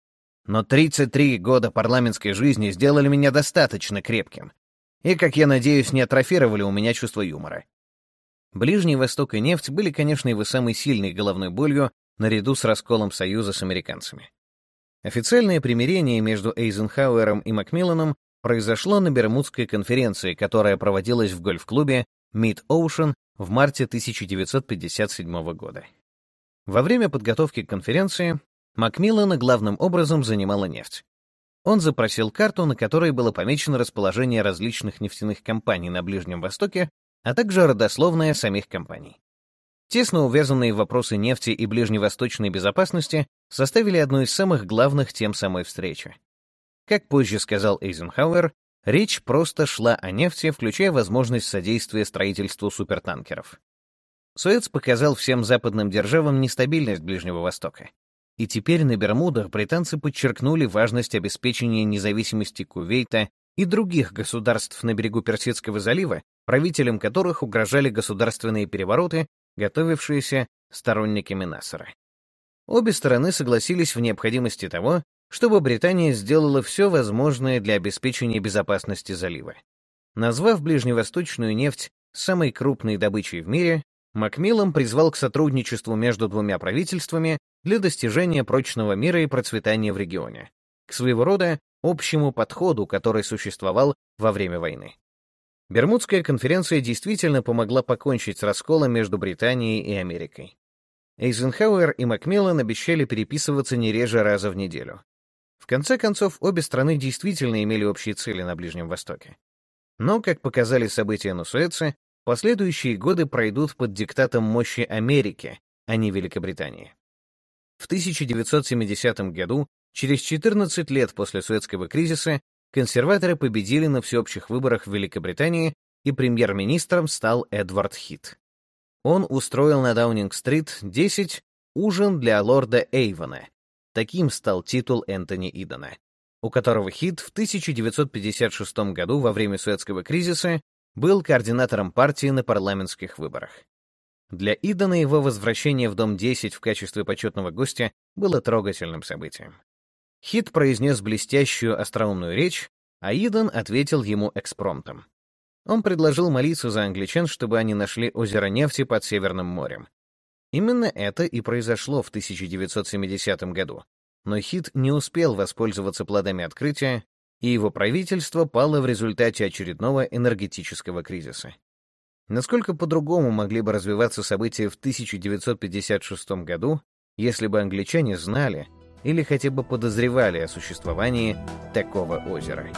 Но 33 года парламентской жизни сделали меня достаточно крепким. И, как я надеюсь, не атрофировали у меня чувство юмора. Ближний Восток и нефть были, конечно, его самой сильной головной болью наряду с расколом Союза с американцами. Официальное примирение между Эйзенхауэром и Макмилланом произошло на Бермудской конференции, которая проводилась в гольф-клубе Mid Ocean в марте 1957 года. Во время подготовки к конференции Макмиллана главным образом занимала нефть. Он запросил карту, на которой было помечено расположение различных нефтяных компаний на Ближнем Востоке а также родословная самих компаний. Тесно увязанные вопросы нефти и ближневосточной безопасности составили одну из самых главных тем самой встречи. Как позже сказал Эйзенхауэр, Речь просто шла о нефти, включая возможность содействия строительству супертанкеров. Суэц показал всем западным державам нестабильность Ближнего Востока. И теперь на Бермудах британцы подчеркнули важность обеспечения независимости Кувейта и других государств на берегу Персидского залива, правителям которых угрожали государственные перевороты, готовившиеся сторонниками Насара. Обе стороны согласились в необходимости того, чтобы Британия сделала все возможное для обеспечения безопасности залива. Назвав ближневосточную нефть самой крупной добычей в мире, Макмиллан призвал к сотрудничеству между двумя правительствами для достижения прочного мира и процветания в регионе, к своего рода общему подходу, который существовал во время войны. Бермудская конференция действительно помогла покончить с расколом между Британией и Америкой. Эйзенхауэр и Макмиллан обещали переписываться не реже раза в неделю. В конце концов, обе страны действительно имели общие цели на Ближнем Востоке. Но, как показали события на Суэце, Последующие годы пройдут под диктатом мощи Америки, а не Великобритании. В 1970 году, через 14 лет после Суэцкого кризиса, консерваторы победили на всеобщих выборах в Великобритании, и премьер-министром стал Эдвард Хит. Он устроил на Даунинг-стрит 10 ужин для лорда Эйвона. Таким стал титул Энтони Идона, у которого Хит в 1956 году во время Суэцкого кризиса был координатором партии на парламентских выборах. Для Идана его возвращение в Дом-10 в качестве почетного гостя было трогательным событием. Хит произнес блестящую остроумную речь, а Идан ответил ему экспромтом. Он предложил молиться за англичан, чтобы они нашли озеро нефти под Северным морем. Именно это и произошло в 1970 году, но Хит не успел воспользоваться плодами открытия, и его правительство пало в результате очередного энергетического кризиса. Насколько по-другому могли бы развиваться события в 1956 году, если бы англичане знали или хотя бы подозревали о существовании такого озера?